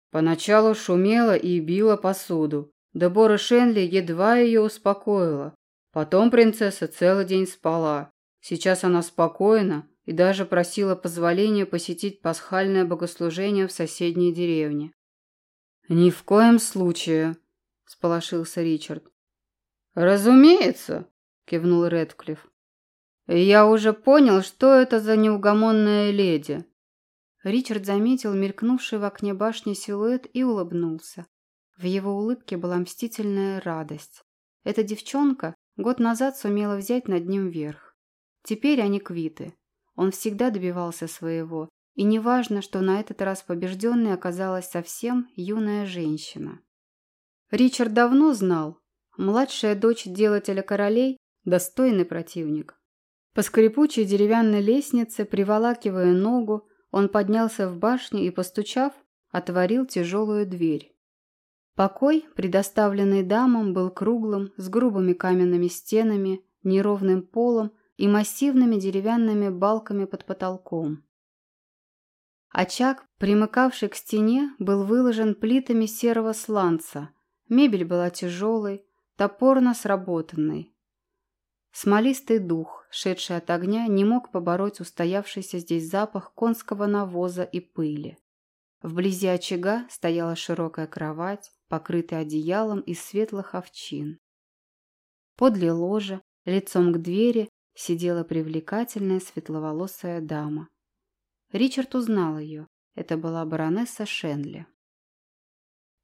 Поначалу шумела и била посуду. Дебора Шенли едва ее успокоила. Потом принцесса целый день спала. Сейчас она спокойна и даже просила позволения посетить пасхальное богослужение в соседней деревне. «Ни в коем случае», – сполошился Ричард. «Разумеется», – кивнул Редклифф. «Я уже понял, что это за неугомонная леди. Ричард заметил мелькнувший в окне башни силуэт и улыбнулся. В его улыбке была мстительная радость. Эта девчонка год назад сумела взять над ним верх. Теперь они квиты. Он всегда добивался своего, и неважно, что на этот раз побежденной оказалась совсем юная женщина. Ричард давно знал, младшая дочь делателя королей – достойный противник. По скрипучей деревянной лестнице, приволакивая ногу, он поднялся в башню и, постучав, отворил тяжелую дверь. Покой, предоставленный дамам, был круглым, с грубыми каменными стенами, неровным полом и массивными деревянными балками под потолком. Очаг, примыкавший к стене, был выложен плитами серого сланца. Мебель была тяжелой, топорно сработанной. Смолистый дух, шедший от огня, не мог побороть устоявшийся здесь запах конского навоза и пыли. Вблизи очага стояла широкая кровать, покрытая одеялом из светлых овчин. Подле ложа, лицом к двери, сидела привлекательная светловолосая дама. Ричард узнал ее. Это была баронесса Шенли.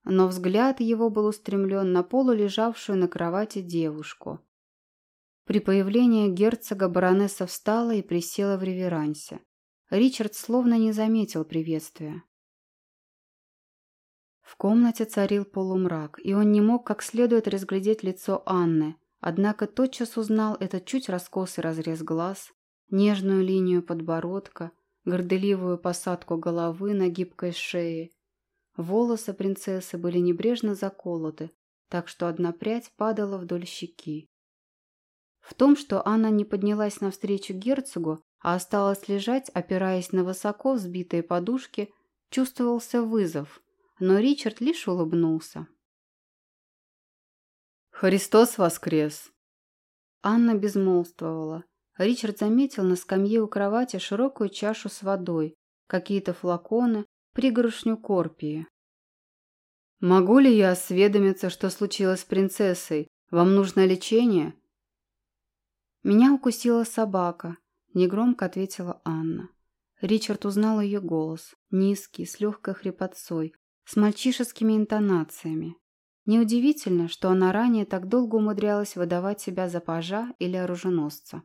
Но взгляд его был устремлен на полулежавшую на кровати девушку, при появлении герцога баронесса встала и присела в реверансе. Ричард словно не заметил приветствия. В комнате царил полумрак, и он не мог как следует разглядеть лицо Анны, однако тотчас узнал этот чуть раскосый разрез глаз, нежную линию подбородка, горделивую посадку головы на гибкой шее. Волосы принцессы были небрежно заколоты, так что одна прядь падала вдоль щеки. В том, что Анна не поднялась навстречу герцогу, а осталась лежать, опираясь на высоко взбитые подушки, чувствовался вызов, но Ричард лишь улыбнулся. «Христос воскрес!» Анна безмолвствовала. Ричард заметил на скамье у кровати широкую чашу с водой, какие-то флаконы, пригоршню корпии. «Могу ли я осведомиться, что случилось с принцессой? Вам нужно лечение?» «Меня укусила собака», – негромко ответила Анна. Ричард узнал ее голос, низкий, с легкой хрипотцой, с мальчишескими интонациями. Неудивительно, что она ранее так долго умудрялась выдавать себя за пажа или оруженосца.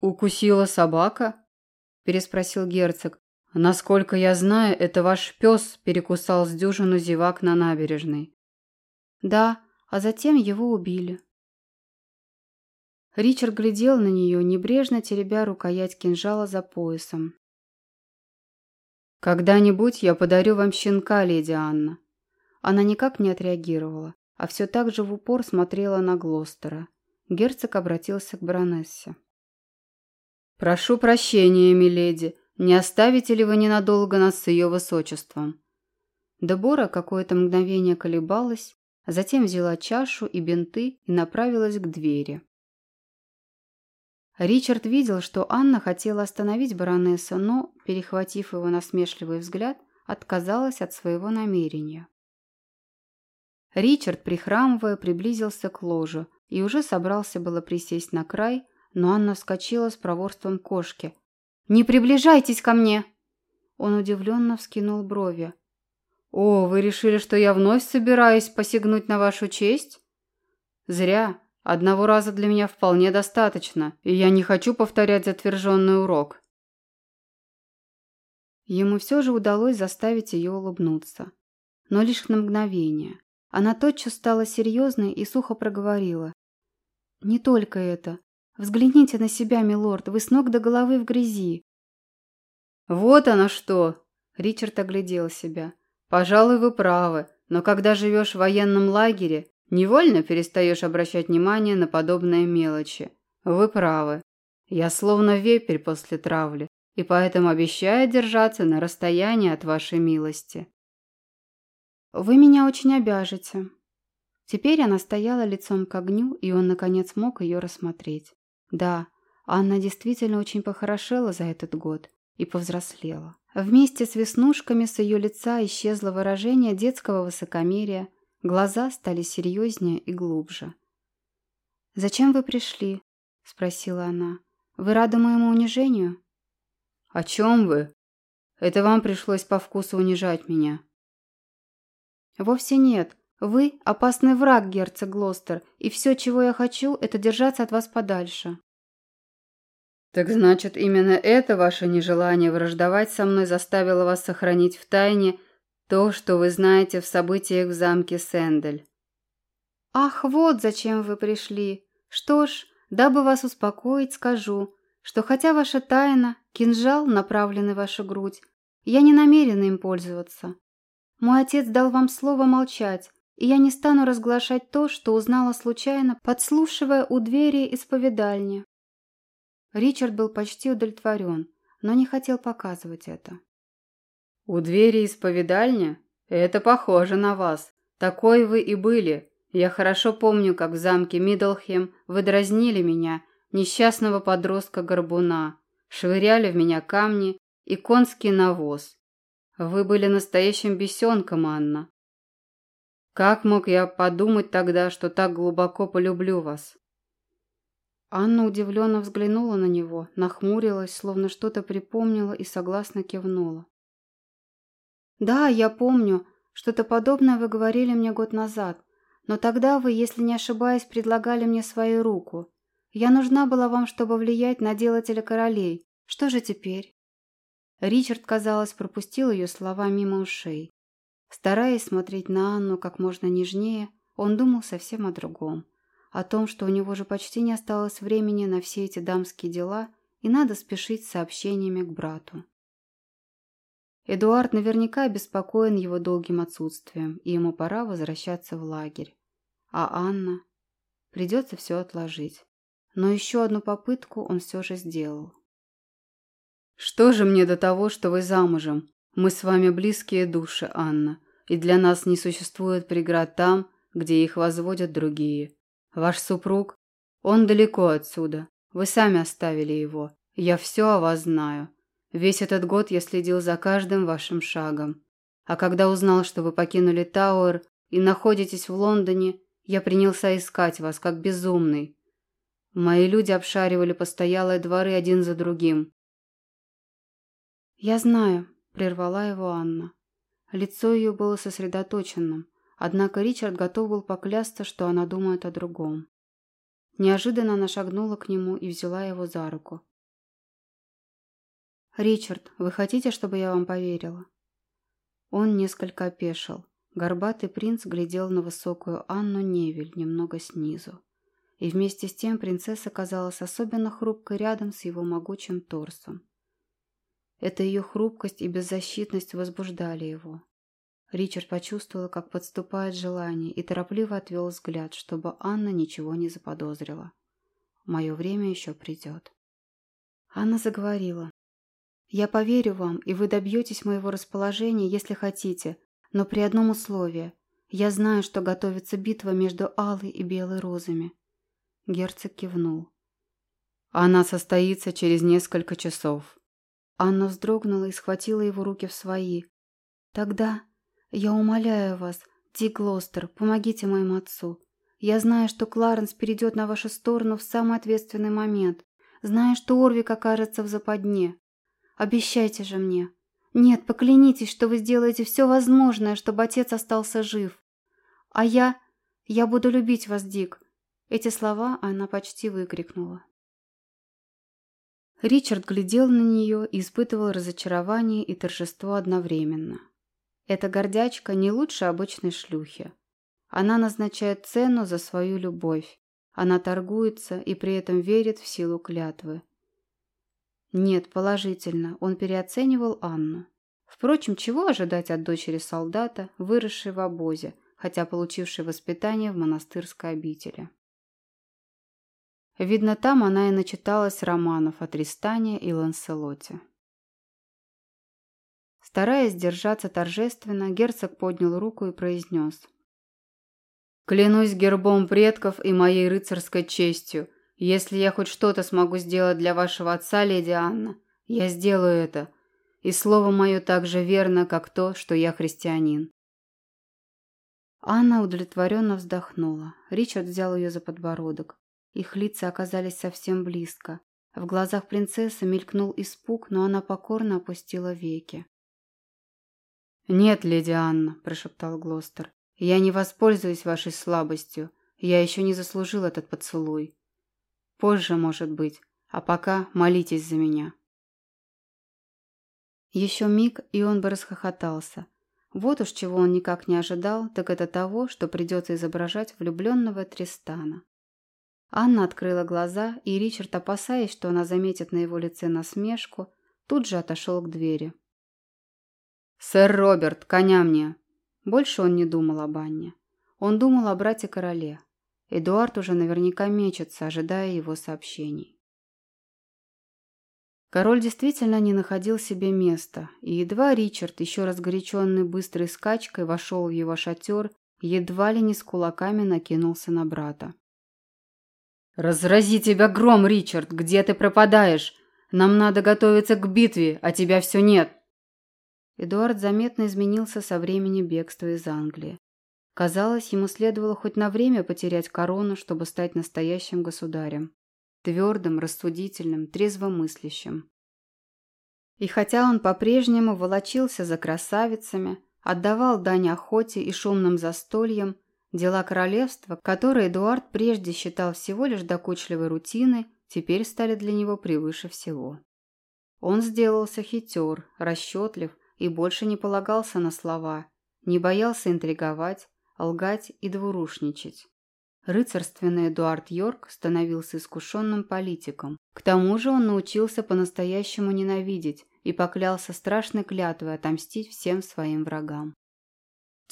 «Укусила собака?» – переспросил герцог. «Насколько я знаю, это ваш пес перекусал с дюжину зевак на набережной». «Да, а затем его убили», Ричард глядел на нее, небрежно теребя рукоять кинжала за поясом. «Когда-нибудь я подарю вам щенка, леди Анна». Она никак не отреагировала, а все так же в упор смотрела на Глостера. Герцог обратился к баронессе. «Прошу прощения, миледи, не оставите ли вы ненадолго нас с ее высочеством?» Дебора какое-то мгновение колебалась, а затем взяла чашу и бинты и направилась к двери. Ричард видел, что Анна хотела остановить баронесса, но, перехватив его насмешливый взгляд, отказалась от своего намерения. Ричард, прихрамывая, приблизился к ложу и уже собрался было присесть на край, но Анна вскочила с проворством кошки. «Не приближайтесь ко мне!» Он удивленно вскинул брови. «О, вы решили, что я вновь собираюсь посягнуть на вашу честь?» «Зря. Одного раза для меня вполне достаточно, и я не хочу повторять затверженный урок». Ему все же удалось заставить ее улыбнуться. Но лишь на мгновение. Она тотчас стала серьезной и сухо проговорила. «Не только это. Взгляните на себя, милорд, вы с ног до головы в грязи». «Вот оно что!» Ричард оглядел себя. «Пожалуй, вы правы, но когда живешь в военном лагере, невольно перестаешь обращать внимание на подобные мелочи. Вы правы. Я словно вепрь после травли, и поэтому обещаю держаться на расстоянии от вашей милости». «Вы меня очень обяжете». Теперь она стояла лицом к огню, и он, наконец, мог ее рассмотреть. Да, Анна действительно очень похорошела за этот год и повзрослела. Вместе с веснушками с ее лица исчезло выражение детского высокомерия, глаза стали серьезнее и глубже. «Зачем вы пришли?» – спросила она. «Вы рады моему унижению?» «О чем вы? Это вам пришлось по вкусу унижать меня». «Вовсе нет. Вы – опасный враг, герцог Глостер, и все, чего я хочу, это держаться от вас подальше». «Так значит, именно это ваше нежелание враждовать со мной заставило вас сохранить в тайне то, что вы знаете в событиях в замке Сендель?» «Ах, вот зачем вы пришли. Что ж, дабы вас успокоить, скажу, что хотя ваша тайна – кинжал, направленный в вашу грудь, я не намерена им пользоваться. Мой отец дал вам слово молчать, и я не стану разглашать то, что узнала случайно, подслушивая у двери исповедальни». Ричард был почти удовлетворен, но не хотел показывать это. «У двери исповедальни? Это похоже на вас. Такой вы и были. Я хорошо помню, как в замке Миддлхем вы дразнили меня, несчастного подростка-горбуна, швыряли в меня камни и конский навоз. Вы были настоящим бесенком, Анна. Как мог я подумать тогда, что так глубоко полюблю вас? Анна удивленно взглянула на него, нахмурилась, словно что-то припомнила и согласно кивнула. «Да, я помню. Что-то подобное вы говорили мне год назад. Но тогда вы, если не ошибаюсь, предлагали мне свою руку. Я нужна была вам, чтобы влиять на делателя королей. Что же теперь?» Ричард, казалось, пропустил ее слова мимо ушей. Стараясь смотреть на Анну как можно нежнее, он думал совсем о другом. О том, что у него же почти не осталось времени на все эти дамские дела, и надо спешить с сообщениями к брату. Эдуард наверняка обеспокоен его долгим отсутствием, и ему пора возвращаться в лагерь. А Анна? Придется все отложить. Но еще одну попытку он все же сделал. Что же мне до того, что вы замужем? Мы с вами близкие души, Анна, и для нас не существует преград там, где их возводят другие. Ваш супруг, он далеко отсюда. Вы сами оставили его. Я все о вас знаю. Весь этот год я следил за каждым вашим шагом. А когда узнал, что вы покинули Тауэр и находитесь в Лондоне, я принялся искать вас, как безумный. Мои люди обшаривали постоялые дворы один за другим, «Я знаю», – прервала его Анна. Лицо ее было сосредоточенным, однако Ричард готов был поклясться, что она думает о другом. Неожиданно она шагнула к нему и взяла его за руку. «Ричард, вы хотите, чтобы я вам поверила?» Он несколько опешил. Горбатый принц глядел на высокую Анну Невель немного снизу. И вместе с тем принцесса казалась особенно хрупкой рядом с его могучим торсом. Эта ее хрупкость и беззащитность возбуждали его. Ричард почувствовал, как подступает желание, и торопливо отвел взгляд, чтобы Анна ничего не заподозрила. «Мое время еще придет». Анна заговорила. «Я поверю вам, и вы добьетесь моего расположения, если хотите, но при одном условии. Я знаю, что готовится битва между Алой и Белой Розами». Герцог кивнул. «Она состоится через несколько часов», Анна вздрогнула и схватила его руки в свои. Тогда я умоляю вас, Дик Глостер, помогите моему отцу. Я знаю, что Кларенс перейдет на вашу сторону в самый ответственный момент. Знаю, что Орвик окажется в западне. Обещайте же мне. Нет, поклянитесь, что вы сделаете все возможное, чтобы отец остался жив. А я... я буду любить вас, Дик. Эти слова она почти выкрикнула. Ричард глядел на нее и испытывал разочарование и торжество одновременно. Эта гордячка не лучше обычной шлюхи. Она назначает цену за свою любовь. Она торгуется и при этом верит в силу клятвы. Нет, положительно, он переоценивал Анну. Впрочем, чего ожидать от дочери солдата, выросшей в обозе, хотя получившей воспитание в монастырской обители? Видно, там она и начиталась романов о Тристане и Ланселоте. Стараясь держаться торжественно, герцог поднял руку и произнес. «Клянусь гербом предков и моей рыцарской честью, если я хоть что-то смогу сделать для вашего отца, леди Анна, я сделаю это, и слово мое так же верно, как то, что я христианин». Анна удовлетворенно вздохнула. Ричард взял ее за подбородок. Их лица оказались совсем близко. В глазах принцессы мелькнул испуг, но она покорно опустила веки. «Нет, леди Анна», – прошептал Глостер, – «я не воспользуюсь вашей слабостью. Я еще не заслужил этот поцелуй. Позже, может быть, а пока молитесь за меня». Еще миг, и он бы расхохотался. Вот уж чего он никак не ожидал, так это того, что придется изображать влюбленного Тристана. Анна открыла глаза, и Ричард, опасаясь, что она заметит на его лице насмешку, тут же отошел к двери. «Сэр Роберт, коня мне!» Больше он не думал об Анне. Он думал о брате-короле. Эдуард уже наверняка мечется, ожидая его сообщений. Король действительно не находил себе места, и едва Ричард, еще разгоряченный быстрой скачкой, вошел в его шатер, едва ли не с кулаками накинулся на брата. «Разрази тебя гром, Ричард! Где ты пропадаешь? Нам надо готовиться к битве, а тебя все нет!» Эдуард заметно изменился со времени бегства из Англии. Казалось, ему следовало хоть на время потерять корону, чтобы стать настоящим государем. Твердым, рассудительным, трезвомыслящим. И хотя он по-прежнему волочился за красавицами, отдавал дань охоте и шумным застольям, Дела королевства, которые Эдуард прежде считал всего лишь докучливой рутиной, теперь стали для него превыше всего. Он сделался хитер, расчетлив и больше не полагался на слова, не боялся интриговать, лгать и двурушничать. Рыцарственный Эдуард Йорк становился искушенным политиком. К тому же он научился по-настоящему ненавидеть и поклялся страшной клятвой отомстить всем своим врагам.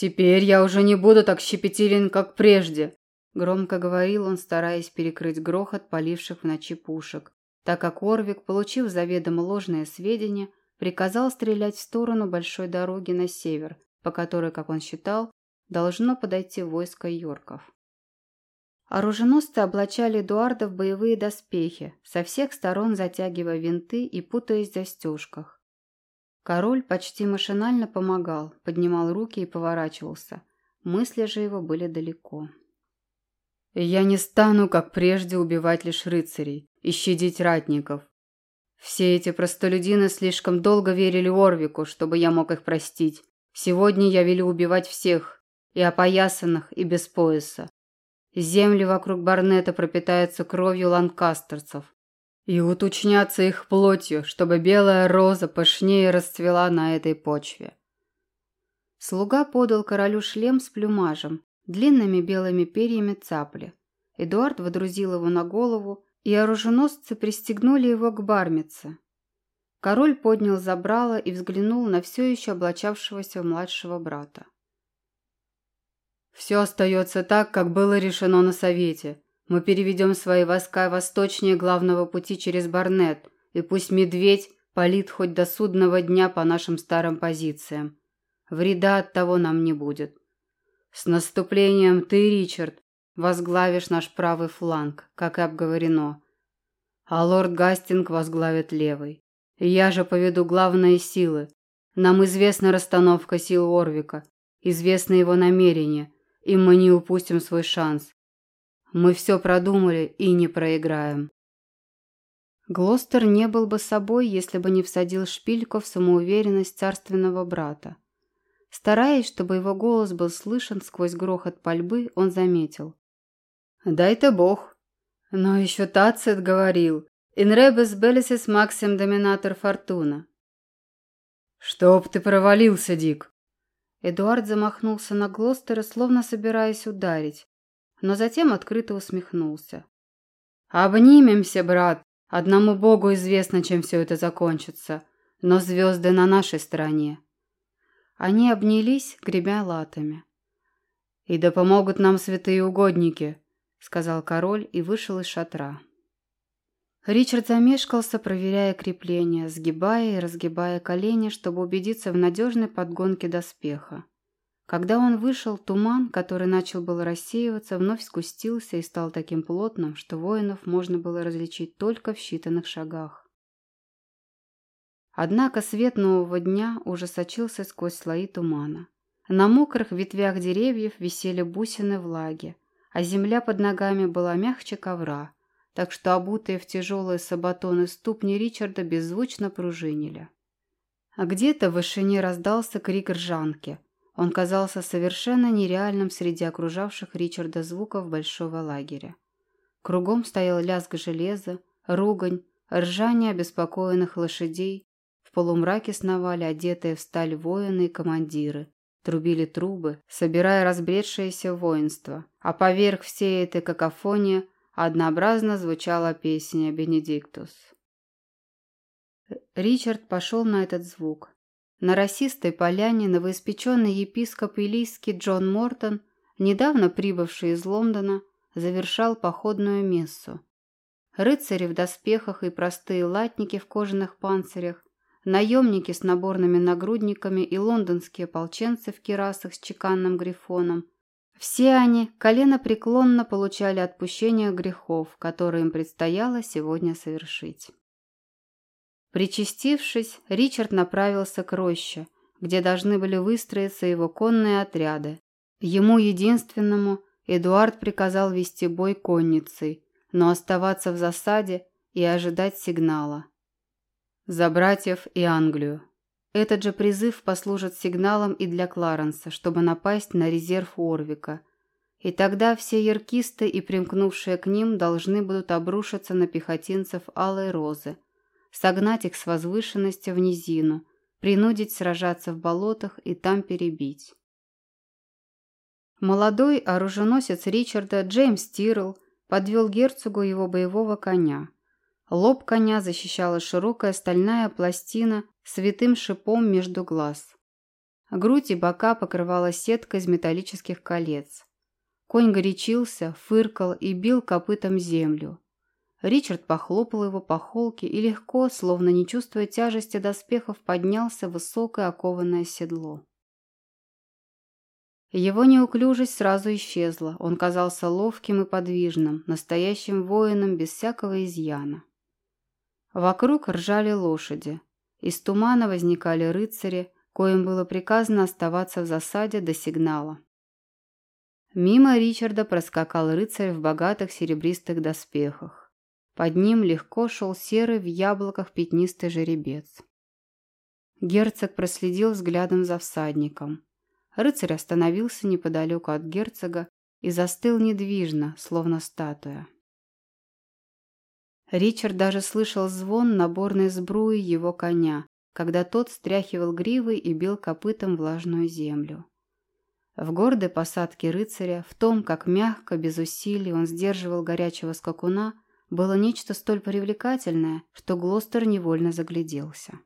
«Теперь я уже не буду так щепетилен, как прежде», – громко говорил он, стараясь перекрыть грохот поливших в ночи пушек, так как Орвик, получив заведомо ложное сведения, приказал стрелять в сторону большой дороги на север, по которой, как он считал, должно подойти войско Йорков. Оруженосцы облачали Эдуарда в боевые доспехи, со всех сторон затягивая винты и путаясь в застежках. Король почти машинально помогал, поднимал руки и поворачивался. Мысли же его были далеко. «Я не стану, как прежде, убивать лишь рыцарей и щадить ратников. Все эти простолюдины слишком долго верили Орвику, чтобы я мог их простить. Сегодня я велю убивать всех, и опоясанных, и без пояса. Земли вокруг Барнета пропитаются кровью ланкастерцев и уточняться их плотью, чтобы белая роза пышнее расцвела на этой почве. Слуга подал королю шлем с плюмажем, длинными белыми перьями цапли. Эдуард водрузил его на голову, и оруженосцы пристегнули его к бармице. Король поднял забрало и взглянул на все еще облачавшегося младшего брата. «Все остается так, как было решено на совете», мы переведем свои войска восточнее главного пути через Барнет, и пусть медведь палит хоть до судного дня по нашим старым позициям. Вреда от того нам не будет. С наступлением ты, Ричард, возглавишь наш правый фланг, как и обговорено. А лорд Гастинг возглавит левый. И я же поведу главные силы. Нам известна расстановка сил Орвика, известны его намерения, и мы не упустим свой шанс. Мы все продумали и не проиграем. Глостер не был бы собой, если бы не всадил шпильку в самоуверенность царственного брата. Стараясь, чтобы его голос был слышен сквозь грохот пальбы, он заметил. «Дай-то бог. Но еще Тацит говорил, «In rebus bellicis maxim dominator fortuna». «Чтоб ты провалился, Дик!» Эдуард замахнулся на Глостера, словно собираясь ударить, но затем открыто усмехнулся. «Обнимемся, брат. Одному Богу известно, чем все это закончится, но звезды на нашей стороне». Они обнялись, гребя латами. «И да помогут нам святые угодники», — сказал король и вышел из шатра. Ричард замешкался, проверяя крепления, сгибая и разгибая колени, чтобы убедиться в надежной подгонке доспеха. Когда он вышел, туман, который начал было рассеиваться, вновь скустился и стал таким плотным, что воинов можно было различить только в считанных шагах. Однако свет нового дня уже сочился сквозь слои тумана. На мокрых ветвях деревьев висели бусины влаги, а земля под ногами была мягче ковра, так что обутые в тяжелые сабатоны ступни Ричарда беззвучно пружинили. А где-то в вышине раздался крик ржанки – он казался совершенно нереальным среди окружавших Ричарда звуков большого лагеря. Кругом стоял лязг железа, ругань, ржание обеспокоенных лошадей. В полумраке сновали одетые в сталь воины и командиры. Трубили трубы, собирая разбредшееся воинство. А поверх всей этой какофонии однообразно звучала песня «Бенедиктус». Ричард пошел на этот звук. На росистой поляне новоиспеченный епископ Илийский Джон Мортон, недавно прибывший из Лондона, завершал походную мессу. Рыцари в доспехах и простые латники в кожаных панцирях, наемники с наборными нагрудниками и лондонские ополченцы в кирасах с чеканным грифоном. Все они коленопреклонно получали отпущение грехов, которые им предстояло сегодня совершить. Причастившись, Ричард направился к роще, где должны были выстроиться его конные отряды. Ему единственному Эдуард приказал вести бой конницей, но оставаться в засаде и ожидать сигнала. За братьев и Англию. Этот же призыв послужит сигналом и для Кларенса, чтобы напасть на резерв Орвика. И тогда все яркисты и примкнувшие к ним должны будут обрушиться на пехотинцев Алой Розы – согнать их с возвышенности в низину, принудить сражаться в болотах и там перебить. Молодой оруженосец Ричарда Джеймс Тирл подвел герцогу его боевого коня. Лоб коня защищала широкая стальная пластина с витым шипом между глаз. Грудь и бока покрывала сетка из металлических колец. Конь горячился, фыркал и бил копытом землю. Ричард похлопал его по холке и легко, словно не чувствуя тяжести доспехов, поднялся в высокое окованное седло. Его неуклюжесть сразу исчезла, он казался ловким и подвижным, настоящим воином без всякого изъяна. Вокруг ржали лошади. Из тумана возникали рыцари, коим было приказано оставаться в засаде до сигнала. Мимо Ричарда проскакал рыцарь в богатых серебристых доспехах. Под ним легко шел серый в яблоках пятнистый жеребец. Герцог проследил взглядом за всадником. Рыцарь остановился неподалеку от герцога и застыл недвижно, словно статуя. Ричард даже слышал звон наборной сбруи его коня, когда тот стряхивал гривой и бил копытом влажную землю. В гордой посадке рыцаря, в том, как мягко, без усилий он сдерживал горячего скакуна, было нечто столь привлекательное, что Глостер невольно загляделся.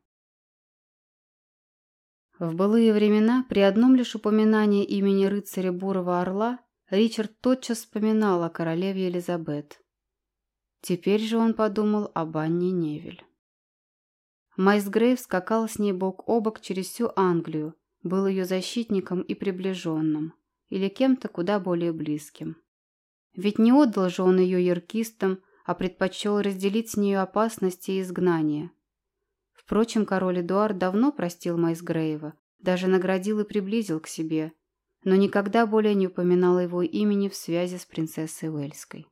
В былые времена, при одном лишь упоминании имени рыцаря Бурого Орла, Ричард тотчас вспоминал о королеве Элизабет. Теперь же он подумал об Анне Невель. Майс Грейв скакал с ней бок о бок через всю Англию, был ее защитником и приближенным, или кем-то куда более близким. Ведь не отдал же он ее яркистам, а предпочел разделить с нею опасности и изгнание. Впрочем, король Эдуард давно простил Майсгрейва, даже наградил и приблизил к себе, но никогда более не упоминал его имени в связи с принцессой Уэльской.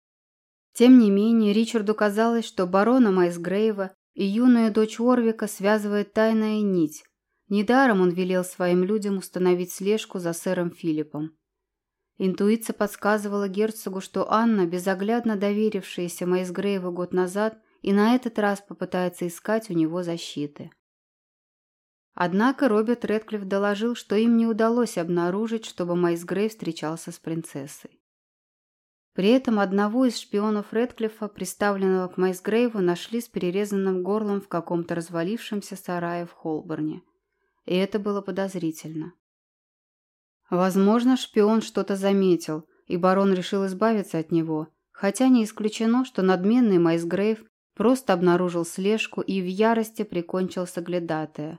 Тем не менее, Ричарду казалось, что барона Майсгрейва и юную дочь Орвика связывает тайная нить. Недаром он велел своим людям установить слежку за сэром Филиппом. Интуиция подсказывала герцогу, что Анна, безоглядно доверившаяся Майсгрейву год назад, и на этот раз попытается искать у него защиты. Однако Роберт Редклифф доложил, что им не удалось обнаружить, чтобы Майсгрей встречался с принцессой. При этом одного из шпионов Редклиффа, приставленного к Майсгрейву, нашли с перерезанным горлом в каком-то развалившемся сарае в Холборне. И это было подозрительно. Возможно, шпион что-то заметил, и барон решил избавиться от него, хотя не исключено, что надменный Майсгрейв просто обнаружил слежку и в ярости прикончил соглядатая.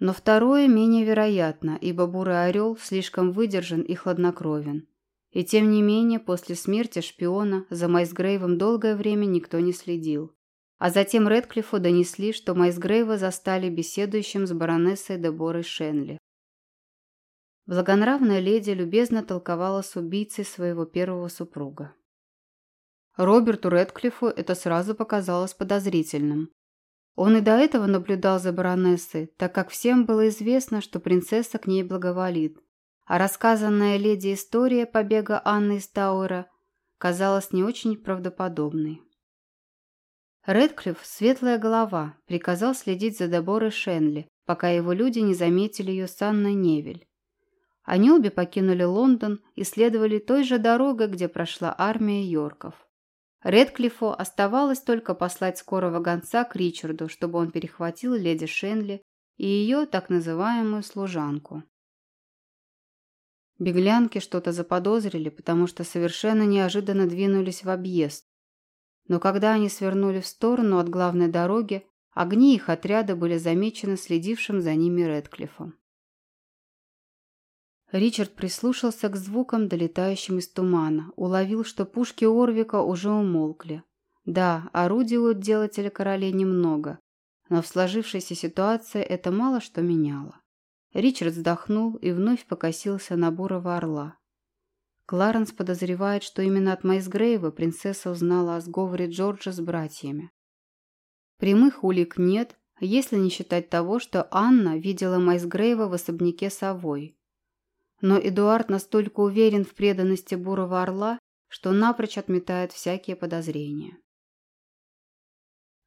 Но второе менее вероятно, ибо бурый орел слишком выдержан и хладнокровен. И тем не менее, после смерти шпиона за Майсгрейвом долгое время никто не следил. А затем Редклифу донесли, что Майсгрейва застали беседующим с баронессой Деборой Шенли. Благонравная леди любезно толковала с убийцей своего первого супруга. Роберту Редклифу это сразу показалось подозрительным. Он и до этого наблюдал за баронессой, так как всем было известно, что принцесса к ней благоволит, а рассказанная леди история побега Анны из Тауэра казалась не очень правдоподобной. Редклифф, светлая голова, приказал следить за Деборой Шенли, пока его люди не заметили ее с Анной Невель. Они обе покинули Лондон и следовали той же дорогой, где прошла армия Йорков. Редклифу оставалось только послать скорого гонца к Ричарду, чтобы он перехватил леди Шенли и ее так называемую служанку. Беглянки что-то заподозрили, потому что совершенно неожиданно двинулись в объезд. Но когда они свернули в сторону от главной дороги, огни их отряда были замечены следившим за ними Редклифом. Ричард прислушался к звукам, долетающим из тумана, уловил, что пушки Орвика уже умолкли. Да, орудий у делателя королей немного, но в сложившейся ситуации это мало что меняло. Ричард вздохнул и вновь покосился на бурого орла. Кларенс подозревает, что именно от Майсгрейва принцесса узнала о сговоре Джорджа с братьями. Прямых улик нет, если не считать того, что Анна видела Майсгрейва в особняке Совой, но Эдуард настолько уверен в преданности Бурого Орла, что напрочь отметает всякие подозрения.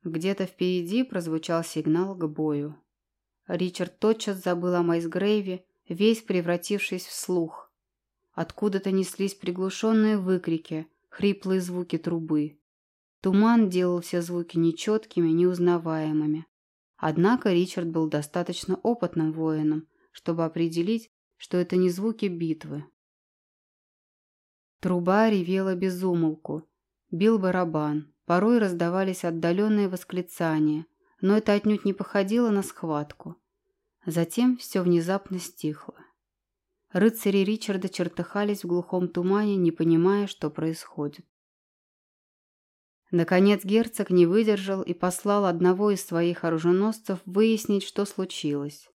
Где-то впереди прозвучал сигнал к бою. Ричард тотчас забыл о Майсгрейве, весь превратившись в слух. Откуда-то неслись приглушенные выкрики, хриплые звуки трубы. Туман делал все звуки нечеткими, неузнаваемыми. Однако Ричард был достаточно опытным воином, чтобы определить, что это не звуки битвы. Труба ревела без умолку. Бил барабан. Порой раздавались отдаленные восклицания, но это отнюдь не походило на схватку. Затем все внезапно стихло. Рыцари Ричарда чертыхались в глухом тумане, не понимая, что происходит. Наконец герцог не выдержал и послал одного из своих оруженосцев выяснить, что случилось.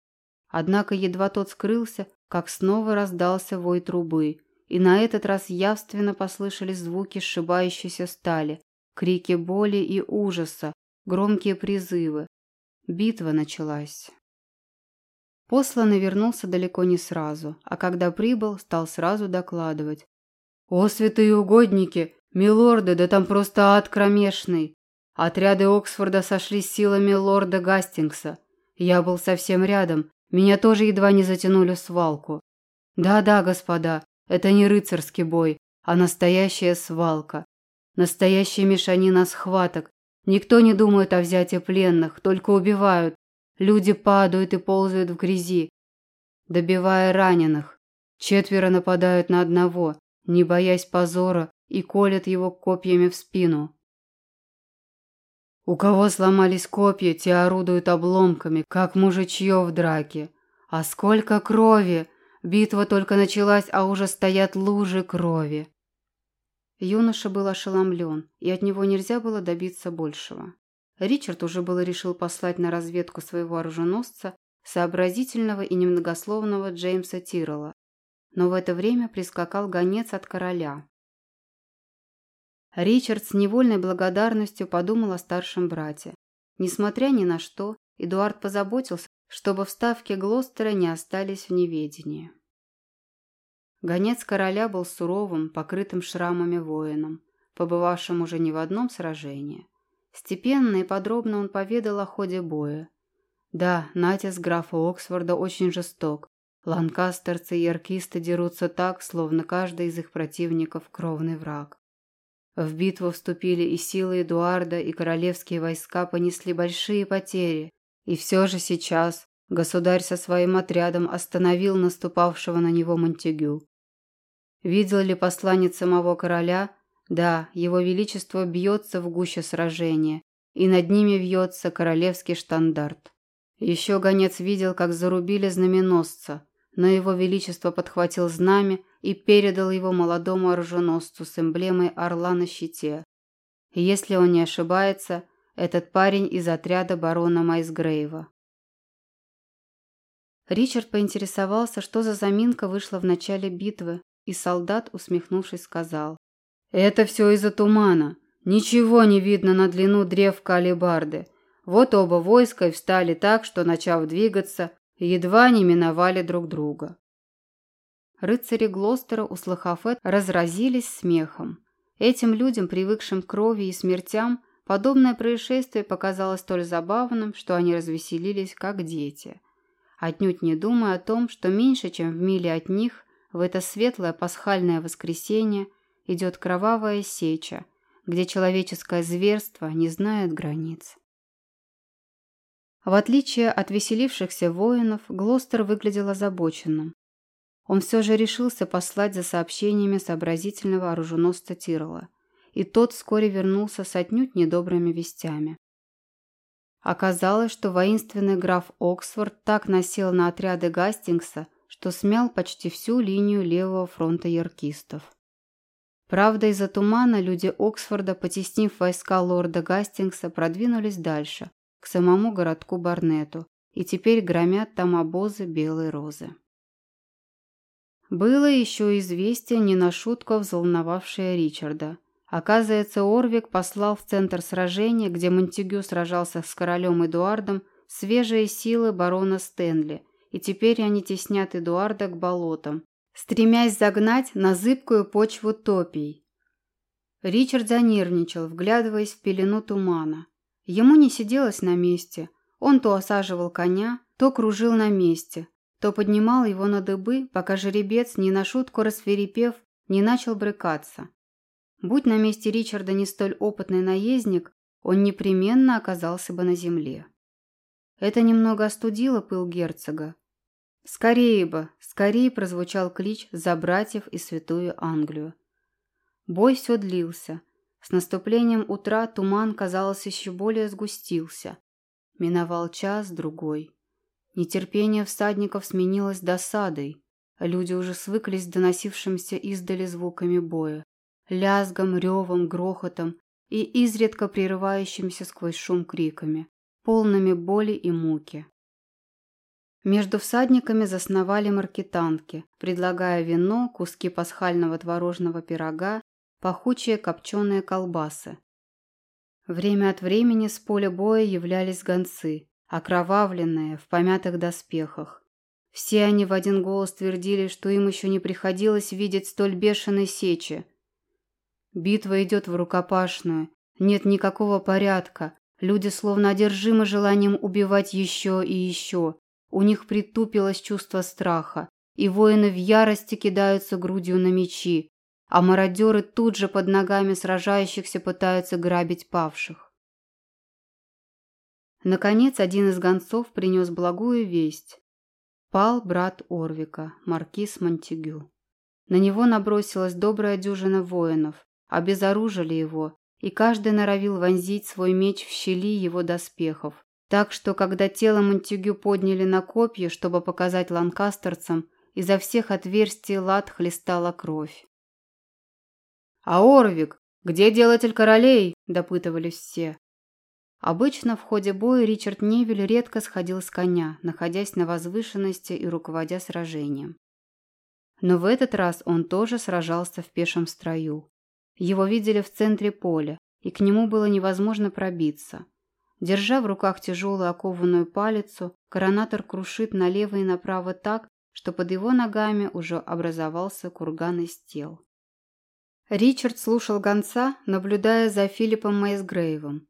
Однако едва тот скрылся, как снова раздался вой трубы, и на этот раз явственно послышались звуки сшибающейся стали, крики боли и ужаса, громкие призывы. Битва началась. Посланный вернулся далеко не сразу, а когда прибыл, стал сразу докладывать. «О, святые угодники! Милорды, да там просто ад кромешный! Отряды Оксфорда сошли силами лорда Гастингса. Я был совсем рядом, меня тоже едва не затянули в свалку. Да-да, господа, это не рыцарский бой, а настоящая свалка. Настоящая мешанина схваток. Никто не думает о взятии пленных, только убивают. Люди падают и ползают в грязи, добивая раненых. Четверо нападают на одного, не боясь позора, и колят его копьями в спину. У кого сломались копья, те орудуют обломками, как мужичье в драке. А сколько крови! Битва только началась, а уже стоят лужи крови. Юноша был ошеломлен, и от него нельзя было добиться большего. Ричард уже было решил послать на разведку своего оруженосца, сообразительного и немногословного Джеймса Тиррелла. Но в это время прискакал гонец от короля. Ричард с невольной благодарностью подумал о старшем брате. Несмотря ни на что, Эдуард позаботился, чтобы вставки Глостера не остались в неведении. Гонец короля был суровым, покрытым шрамами воином, побывавшим уже не в одном сражении. Степенно и подробно он поведал о ходе боя. Да, натиск графа Оксфорда очень жесток. Ланкастерцы и аркисты дерутся так, словно каждый из их противников – кровный враг. В битву вступили и силы Эдуарда, и королевские войска понесли большие потери. И все же сейчас государь со своим отрядом остановил наступавшего на него Монтегю. Видел ли посланец самого короля? Да, его величество бьется в гуще сражения, и над ними вьется королевский штандарт. Еще гонец видел, как зарубили знаменосца, но его величество подхватил знамя и передал его молодому оруженосцу с эмблемой орла на щите. Если он не ошибается, этот парень из отряда барона Майсгрейва. Ричард поинтересовался, что за заминка вышла в начале битвы, и солдат, усмехнувшись, сказал. «Это все из-за тумана. Ничего не видно на длину древка алебарды. Вот оба войска и встали так, что, начав двигаться, едва не миновали друг друга». Рыцари Глостера, услыхав это, разразились смехом. Этим людям, привыкшим к крови и смертям, подобное происшествие показалось столь забавным, что они развеселились, как дети. Отнюдь не думая о том, что меньше, чем в миле от них, в это светлое пасхальное воскресенье идет кровавая сеча, где человеческое зверство не знает границ. В отличие от веселившихся воинов, Глостер выглядел озабоченным. Он все же решился послать за сообщениями сообразительного оруженосца Тирола, и тот вскоре вернулся с отнюдь недобрыми вестями. Оказалось, что воинственный граф Оксфорд так насел на отряды Гастингса, что смял почти всю линию левого фронта яркистов. Правда, из-за тумана люди Оксфорда, потеснив войска лорда Гастингса, продвинулись дальше, к самому городку Барнету, и теперь громят там обозы Белой Розы. Было еще известие, не на шутку взволновавшее Ричарда. Оказывается, Орвик послал в центр сражения, где Монтегю сражался с королем Эдуардом, свежие силы барона Стэнли – и теперь они теснят Эдуарда к болотам, стремясь загнать на зыбкую почву топий. Ричард занервничал, вглядываясь в пелену тумана. Ему не сиделось на месте. Он то осаживал коня, то кружил на месте, то поднимал его на дыбы, пока жеребец, не на шутку расферепев, не начал брыкаться. Будь на месте Ричарда не столь опытный наездник, он непременно оказался бы на земле. Это немного остудило пыл герцога, «Скорее бы! Скорее!» прозвучал клич за братьев и святую Англию. Бой все длился. С наступлением утра туман, казалось, еще более сгустился. Миновал час-другой. Нетерпение всадников сменилось досадой. Люди уже свыклись с доносившимся издали звуками боя. Лязгом, ревом, грохотом и изредка прерывающимися сквозь шум криками, полными боли и муки. Между всадниками засновали маркетанки, предлагая вино, куски пасхального творожного пирога, пахучие копченые колбасы. Время от времени с поля боя являлись гонцы, окровавленные, в помятых доспехах. Все они в один голос твердили, что им еще не приходилось видеть столь бешеной сечи. Битва идет в рукопашную, нет никакого порядка, люди словно одержимы желанием убивать еще и еще, у них притупилось чувство страха, и воины в ярости кидаются грудью на мечи, а мародеры тут же под ногами сражающихся пытаются грабить павших. Наконец, один из гонцов принес благую весть. Пал брат Орвика, маркиз Монтегю. На него набросилась добрая дюжина воинов, обезоружили его, и каждый норовил вонзить свой меч в щели его доспехов, так что, когда тело Монтегю подняли на копья, чтобы показать ланкастерцам, изо всех отверстий лад хлестала кровь. «А Орвик, где делатель королей?» – допытывались все. Обычно в ходе боя Ричард Невиль редко сходил с коня, находясь на возвышенности и руководя сражением. Но в этот раз он тоже сражался в пешем строю. Его видели в центре поля, и к нему было невозможно пробиться. Держа в руках тяжелую окованную палицу, коронатор крушит налево и направо так, что под его ногами уже образовался курган из тел. Ричард слушал гонца, наблюдая за Филиппом Мейсгрейвом.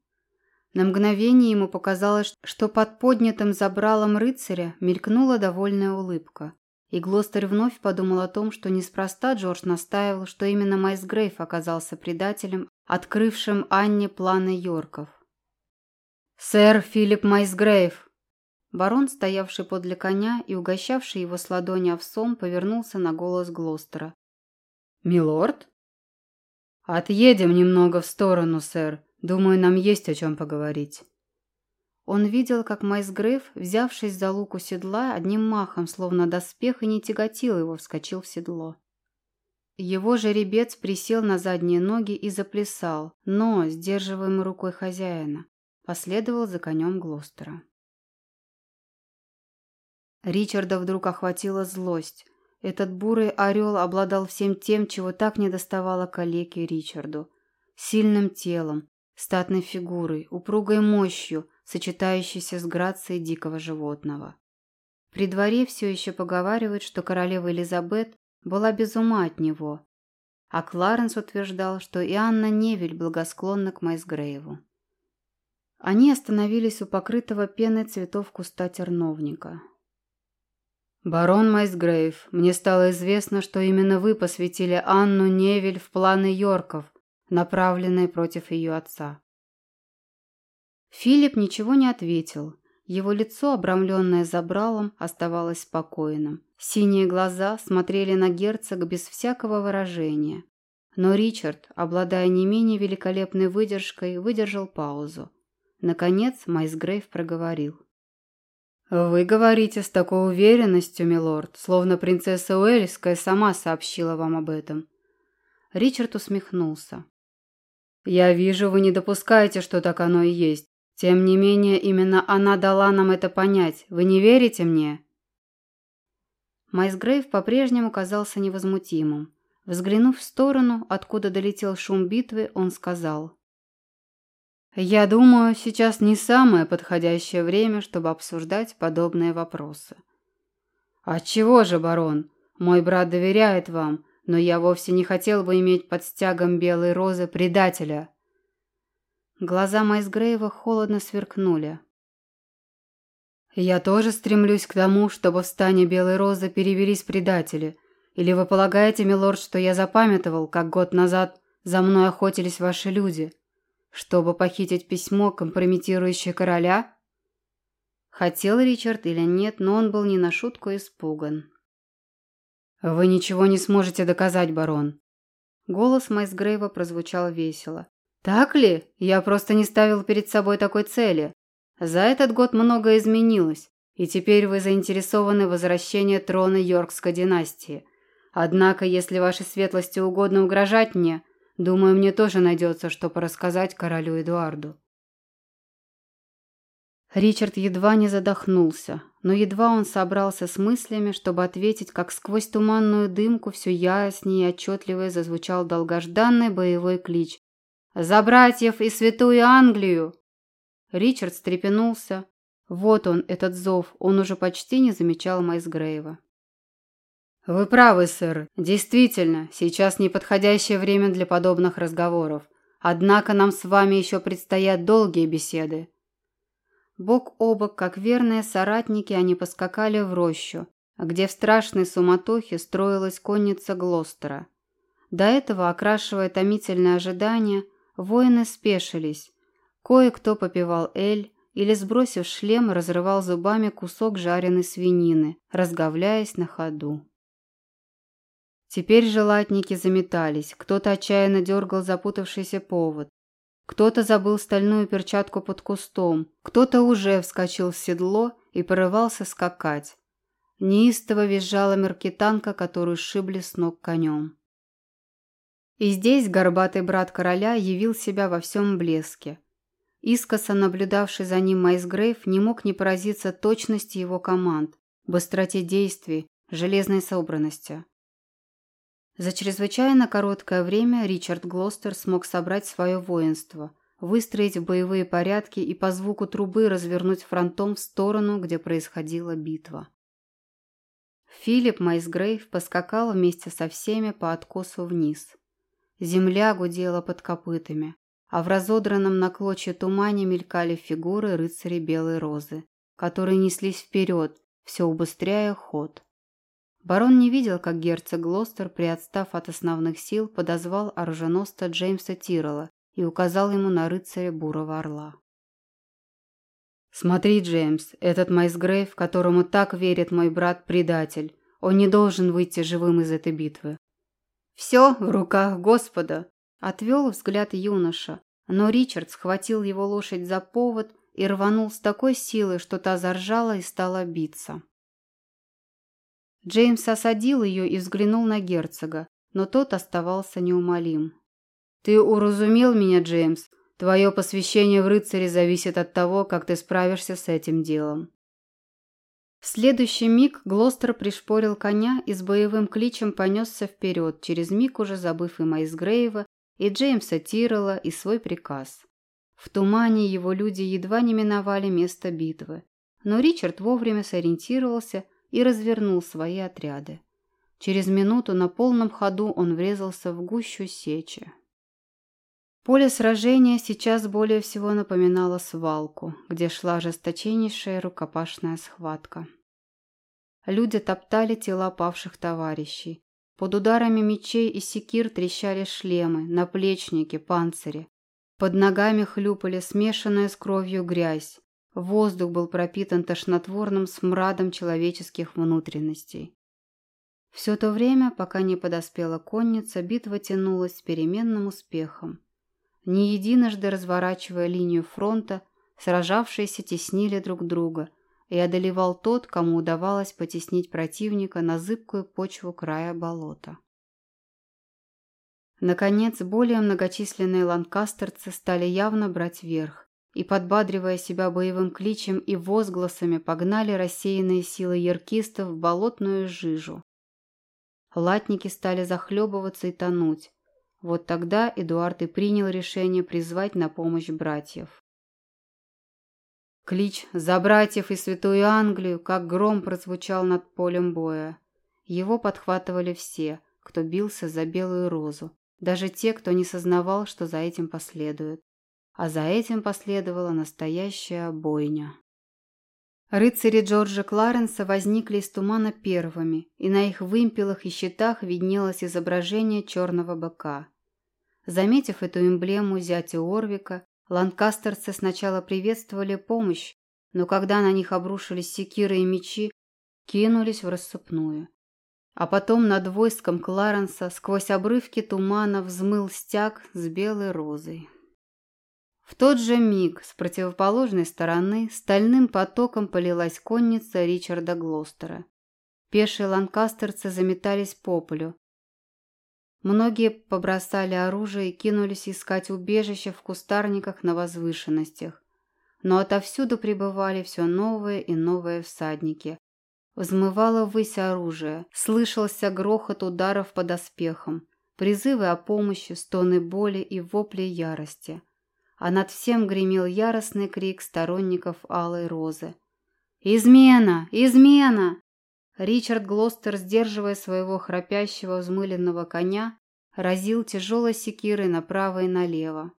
На мгновение ему показалось, что под поднятым забралом рыцаря мелькнула довольная улыбка. И Глостер вновь подумал о том, что неспроста Джордж настаивал, что именно Майс Грейв оказался предателем, открывшим Анне планы Йорков. «Сэр Филипп Майсгрейв!» Барон, стоявший подле коня и угощавший его с ладони овсом, повернулся на голос Глостера. «Милорд?» «Отъедем немного в сторону, сэр. Думаю, нам есть о чем поговорить». Он видел, как Майсгрейв, взявшись за луку седла, одним махом, словно доспех, и не тяготил его, вскочил в седло. Его жеребец присел на задние ноги и заплясал, но, сдерживаемый рукой хозяина, последовал за конем Глостера. Ричарда вдруг охватила злость. Этот бурый орел обладал всем тем, чего так недоставало калеке Ричарду. Сильным телом, статной фигурой, упругой мощью, сочетающейся с грацией дикого животного. При дворе все еще поговаривают, что королева Элизабет была без ума от него, а Кларенс утверждал, что и Анна Невель благосклонна к Майсгрейву. Они остановились у покрытого пеной цветов куста терновника. «Барон Майсгрейв, мне стало известно, что именно вы посвятили Анну Невель в планы Йорков, направленные против ее отца. Филипп ничего не ответил. Его лицо, обрамленное забралом, оставалось спокойным. Синие глаза смотрели на герцога без всякого выражения. Но Ричард, обладая не менее великолепной выдержкой, выдержал паузу. Наконец Майсгрейв проговорил. «Вы говорите с такой уверенностью, милорд, словно принцесса Уэльская сама сообщила вам об этом». Ричард усмехнулся. «Я вижу, вы не допускаете, что так оно и есть. Тем не менее, именно она дала нам это понять. Вы не верите мне?» Майсгрейв по-прежнему казался невозмутимым. Взглянув в сторону, откуда долетел шум битвы, он сказал. «Я думаю, сейчас не самое подходящее время, чтобы обсуждать подобные вопросы». «Отчего же, барон? Мой брат доверяет вам, но я вовсе не хотел бы иметь под стягом белой розы предателя». Глаза Майсгрейва холодно сверкнули. «Я тоже стремлюсь к тому, чтобы в стане Белой Розы перевелись предатели. Или вы полагаете, милорд, что я запамятовал, как год назад за мной охотились ваши люди, чтобы похитить письмо, компрометирующее короля?» Хотел Ричард или нет, но он был не на шутку испуган. «Вы ничего не сможете доказать, барон». Голос Майсгрейва прозвучал весело. «Так ли? Я просто не ставил перед собой такой цели. За этот год многое изменилось, и теперь вы заинтересованы в возвращении трона Йоркской династии. Однако, если вашей светлости угодно угрожать мне, думаю, мне тоже найдется, что порассказать королю Эдуарду». Ричард едва не задохнулся, но едва он собрался с мыслями, чтобы ответить, как сквозь туманную дымку все яснее и отчетливее зазвучал долгожданный боевой клич «За братьев и святую Англию!» Ричард встрепенулся. Вот он, этот зов, он уже почти не замечал Майсгрейва. «Вы правы, сэр. Действительно, сейчас неподходящее время для подобных разговоров. Однако нам с вами еще предстоят долгие беседы. Бок о бок, как верные соратники, они поскакали в рощу, где в страшной суматохе строилась конница Глостера. До этого, окрашивая томительное ожидание, воины спешились. Кое-кто попивал эль или, сбросив шлем, разрывал зубами кусок жареной свинины, разговляясь на ходу. Теперь желатники заметались, кто-то отчаянно дергал запутавшийся повод, кто-то забыл стальную перчатку под кустом, кто-то уже вскочил в седло и порывался скакать. Неистово визжала меркитанка, которую сшибли с ног конем. И здесь горбатый брат короля явил себя во всем блеске. Искоса наблюдавший за ним Майсгрейв не мог не поразиться точности его команд, быстроте действий, железной собранности. За чрезвычайно короткое время Ричард Глостер смог собрать свое воинство, выстроить боевые порядки и по звуку трубы развернуть фронтом в сторону, где происходила битва. Филипп Майсгрейв поскакал вместе со всеми по откосу вниз. Земля гудела под копытами а в разодранном на клочья тумане мелькали фигуры рыцарей Белой Розы, которые неслись вперед, все убыстряя ход. Барон не видел, как герцог Глостер, приотстав от основных сил, подозвал оруженосца Джеймса Тирола и указал ему на рыцаря Бурого Орла. «Смотри, Джеймс, этот Майсгрейв, которому так верит мой брат, предатель. Он не должен выйти живым из этой битвы». «Все в руках Господа», Отвел взгляд юноша, но Ричард схватил его лошадь за повод и рванул с такой силой, что та заржала и стала биться. Джеймс осадил ее и взглянул на герцога, но тот оставался неумолим. «Ты уразумел меня, Джеймс. Твое посвящение в рыцаре зависит от того, как ты справишься с этим делом». В следующий миг Глостер пришпорил коня и с боевым кличем понесся вперед, через миг уже забыв и Майсгрейва, и Джеймса Тирола, и свой приказ. В тумане его люди едва не миновали место битвы, но Ричард вовремя сориентировался и развернул свои отряды. Через минуту на полном ходу он врезался в гущу сечи. Поле сражения сейчас более всего напоминало свалку, где шла жесточайшая рукопашная схватка. Люди топтали тела павших товарищей, под ударами мечей и секир трещали шлемы, наплечники, панцири. Под ногами хлюпали смешанная с кровью грязь. Воздух был пропитан тошнотворным смрадом человеческих внутренностей. Все то время, пока не подоспела конница, битва тянулась с переменным успехом. Не единожды разворачивая линию фронта, сражавшиеся теснили друг друга – и одолевал тот, кому удавалось потеснить противника на зыбкую почву края болота. Наконец, более многочисленные ланкастерцы стали явно брать верх и, подбадривая себя боевым кличем и возгласами, погнали рассеянные силы яркистов в болотную жижу. Латники стали захлебываться и тонуть. Вот тогда Эдуард и принял решение призвать на помощь братьев. Клич «За братьев и святую Англию!» как гром прозвучал над полем боя. Его подхватывали все, кто бился за белую розу, даже те, кто не сознавал, что за этим последует. А за этим последовала настоящая бойня. Рыцари Джорджа Кларенса возникли из тумана первыми, и на их вымпелах и щитах виднелось изображение черного быка. Заметив эту эмблему зятя Орвика, Ланкастерцы сначала приветствовали помощь, но когда на них обрушились секиры и мечи, кинулись в рассыпную. А потом над войском Кларенса сквозь обрывки тумана взмыл стяг с белой розой. В тот же миг с противоположной стороны стальным потоком полилась конница Ричарда Глостера. Пешие ланкастерцы заметались по полю, Многие побросали оружие и кинулись искать убежище в кустарниках на возвышенностях. Но отовсюду прибывали все новые и новые всадники. Взмывало ввысь оружие, слышался грохот ударов по доспехам, призывы о помощи, стоны боли и вопли ярости. А над всем гремел яростный крик сторонников Алой Розы. «Измена! Измена!» Ричард Глостер, сдерживая своего храпящего взмыленного коня, разил тяжелой секирой направо и налево.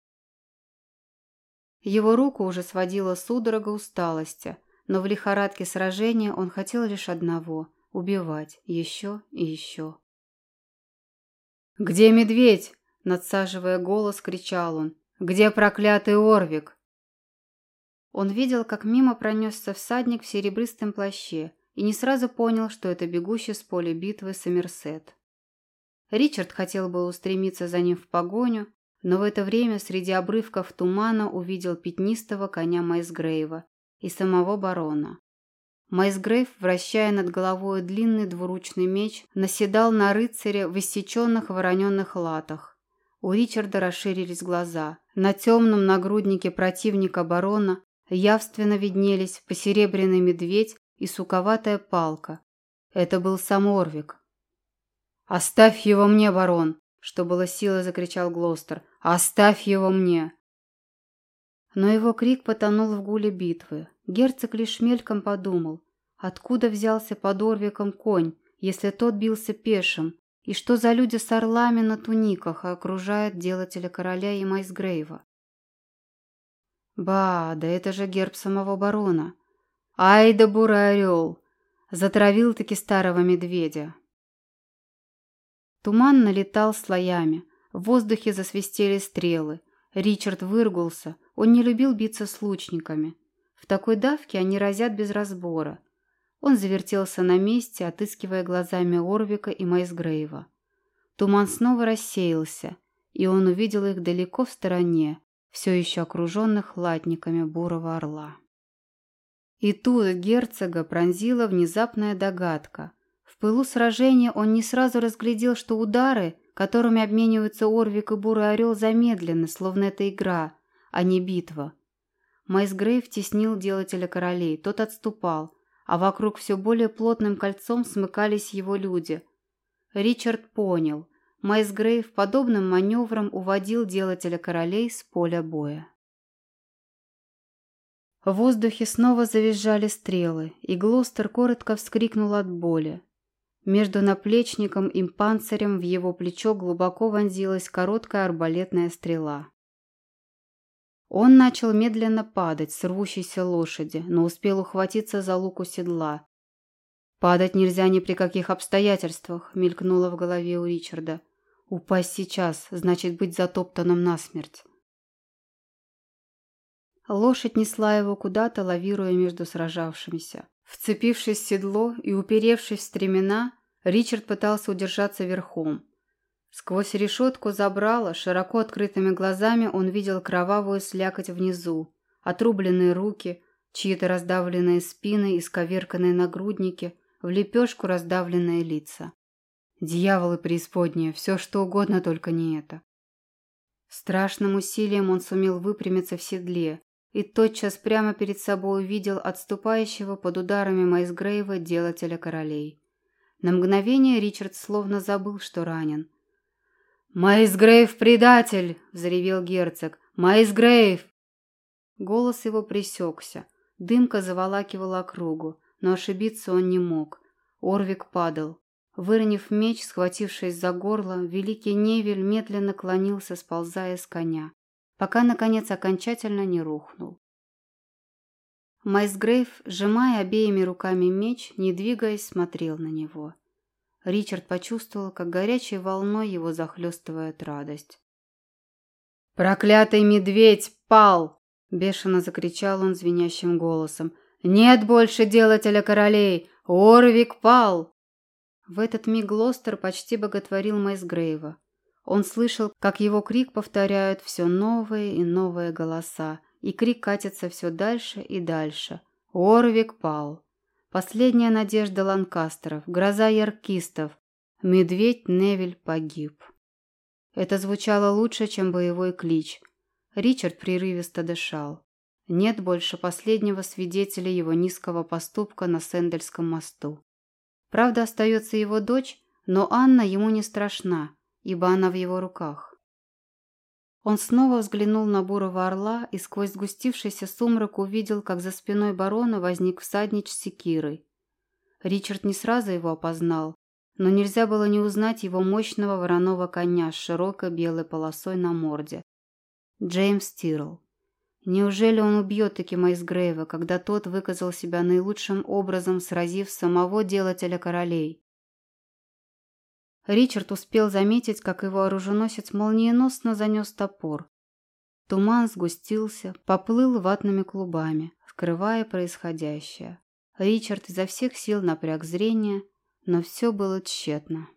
Его руку уже сводила судорога усталости, но в лихорадке сражения он хотел лишь одного – убивать еще и еще. «Где медведь?» – надсаживая голос, кричал он. «Где проклятый Орвик?» Он видел, как мимо пронесся всадник в серебристом плаще – и не сразу понял, что это бегущий с поля битвы Сомерсет. Ричард хотел было устремиться за ним в погоню, но в это время среди обрывков тумана увидел пятнистого коня Майсгрейва и самого барона. Майсгрейв, вращая над головой длинный двуручный меч, наседал на рыцаря в иссеченных вороненных латах. У Ричарда расширились глаза. На темном нагруднике противника барона явственно виднелись посеребряный медведь и суковатая палка. Это был сам Орвик. «Оставь его мне, барон!» – что было силы, закричал Глостер. «Оставь его мне!» Но его крик потонул в гуле битвы. Герцог лишь мельком подумал, откуда взялся под Орвиком конь, если тот бился пешим, и что за люди с орлами на туниках окружают делателя короля и Майсгрейва. Ба, да это же герб самого барона. Ай да бурый орел! Затравил-таки старого медведя. Туман налетал слоями, в воздухе засвистели стрелы. Ричард выргулся, он не любил биться с лучниками. В такой давке они разят без разбора. Он завертелся на месте, отыскивая глазами Орвика и Майсгрейва. Туман снова рассеялся, и он увидел их далеко в стороне, все еще окруженных латниками бурого орла. И тут герцога пронзила внезапная догадка. В пылу сражения он не сразу разглядел, что удары, которыми обмениваются Орвик и Бурый Орел, замедлены, словно это игра, а не битва. Майсгрейв теснил делателя королей, тот отступал, а вокруг все более плотным кольцом смыкались его люди. Ричард понял, Майсгрейв подобным маневром уводил делателя королей с поля боя. В воздухе снова завизжали стрелы, и Глостер коротко вскрикнул от боли. Между наплечником и панцирем в его плечо глубоко вонзилась короткая арбалетная стрела. Он начал медленно падать с рвущейся лошади, но успел ухватиться за луку седла. «Падать нельзя ни при каких обстоятельствах», — мелькнуло в голове у Ричарда. «Упасть сейчас значит быть затоптанным насмерть». Лошадь несла его куда-то, лавируя между сражавшимися. Вцепившись в седло и уперевшись в стремена, Ричард пытался удержаться верхом. Сквозь решетку забрала, широко открытыми глазами он видел кровавую слякоть внизу, отрубленные руки, чьи-то раздавленные спины, исковерканные нагрудники, в лепешку раздавленные лица. Дьяволы преисподние, все что угодно, только не это. Страшным усилием он сумел выпрямиться в седле, и тотчас прямо перед собой увидел отступающего под ударами Майсгрейва делателя королей. На мгновение Ричард словно забыл, что ранен. «Майсгрейв предатель!» – взревел герцог. «Майсгрейв!» Голос его пресекся. Дымка заволакивала округу, но ошибиться он не мог. Орвик падал. Выронив меч, схватившись за горло, великий Невель медленно клонился, сползая с коня пока, наконец, окончательно не рухнул. Майсгрейв, сжимая обеими руками меч, не двигаясь, смотрел на него. Ричард почувствовал, как горячей волной его захлестывает радость. «Проклятый медведь пал!» – бешено закричал он звенящим голосом. «Нет больше делателя королей! Орвик пал!» В этот миг Глостер почти боготворил Майсгрейва. Он слышал, как его крик повторяют все новые и новые голоса, и крик катится все дальше и дальше. Орвик пал. Последняя надежда ланкастеров, гроза яркистов. Медведь Невель погиб. Это звучало лучше, чем боевой клич. Ричард прерывисто дышал. Нет больше последнего свидетеля его низкого поступка на Сендельском мосту. Правда, остается его дочь, но Анна ему не страшна ибо она в его руках. Он снова взглянул на бурого орла и сквозь сгустившийся сумрак увидел, как за спиной барона возник всаднич с секирой. Ричард не сразу его опознал, но нельзя было не узнать его мощного вороного коня с широкой белой полосой на морде. Джеймс Тирл. Неужели он убьет таки Майсгрейва, когда тот выказал себя наилучшим образом, сразив самого делателя королей? Ричард успел заметить, как его оруженосец молниеносно занес топор. Туман сгустился, поплыл ватными клубами, скрывая происходящее. Ричард изо всех сил напряг зрение, но все было тщетно.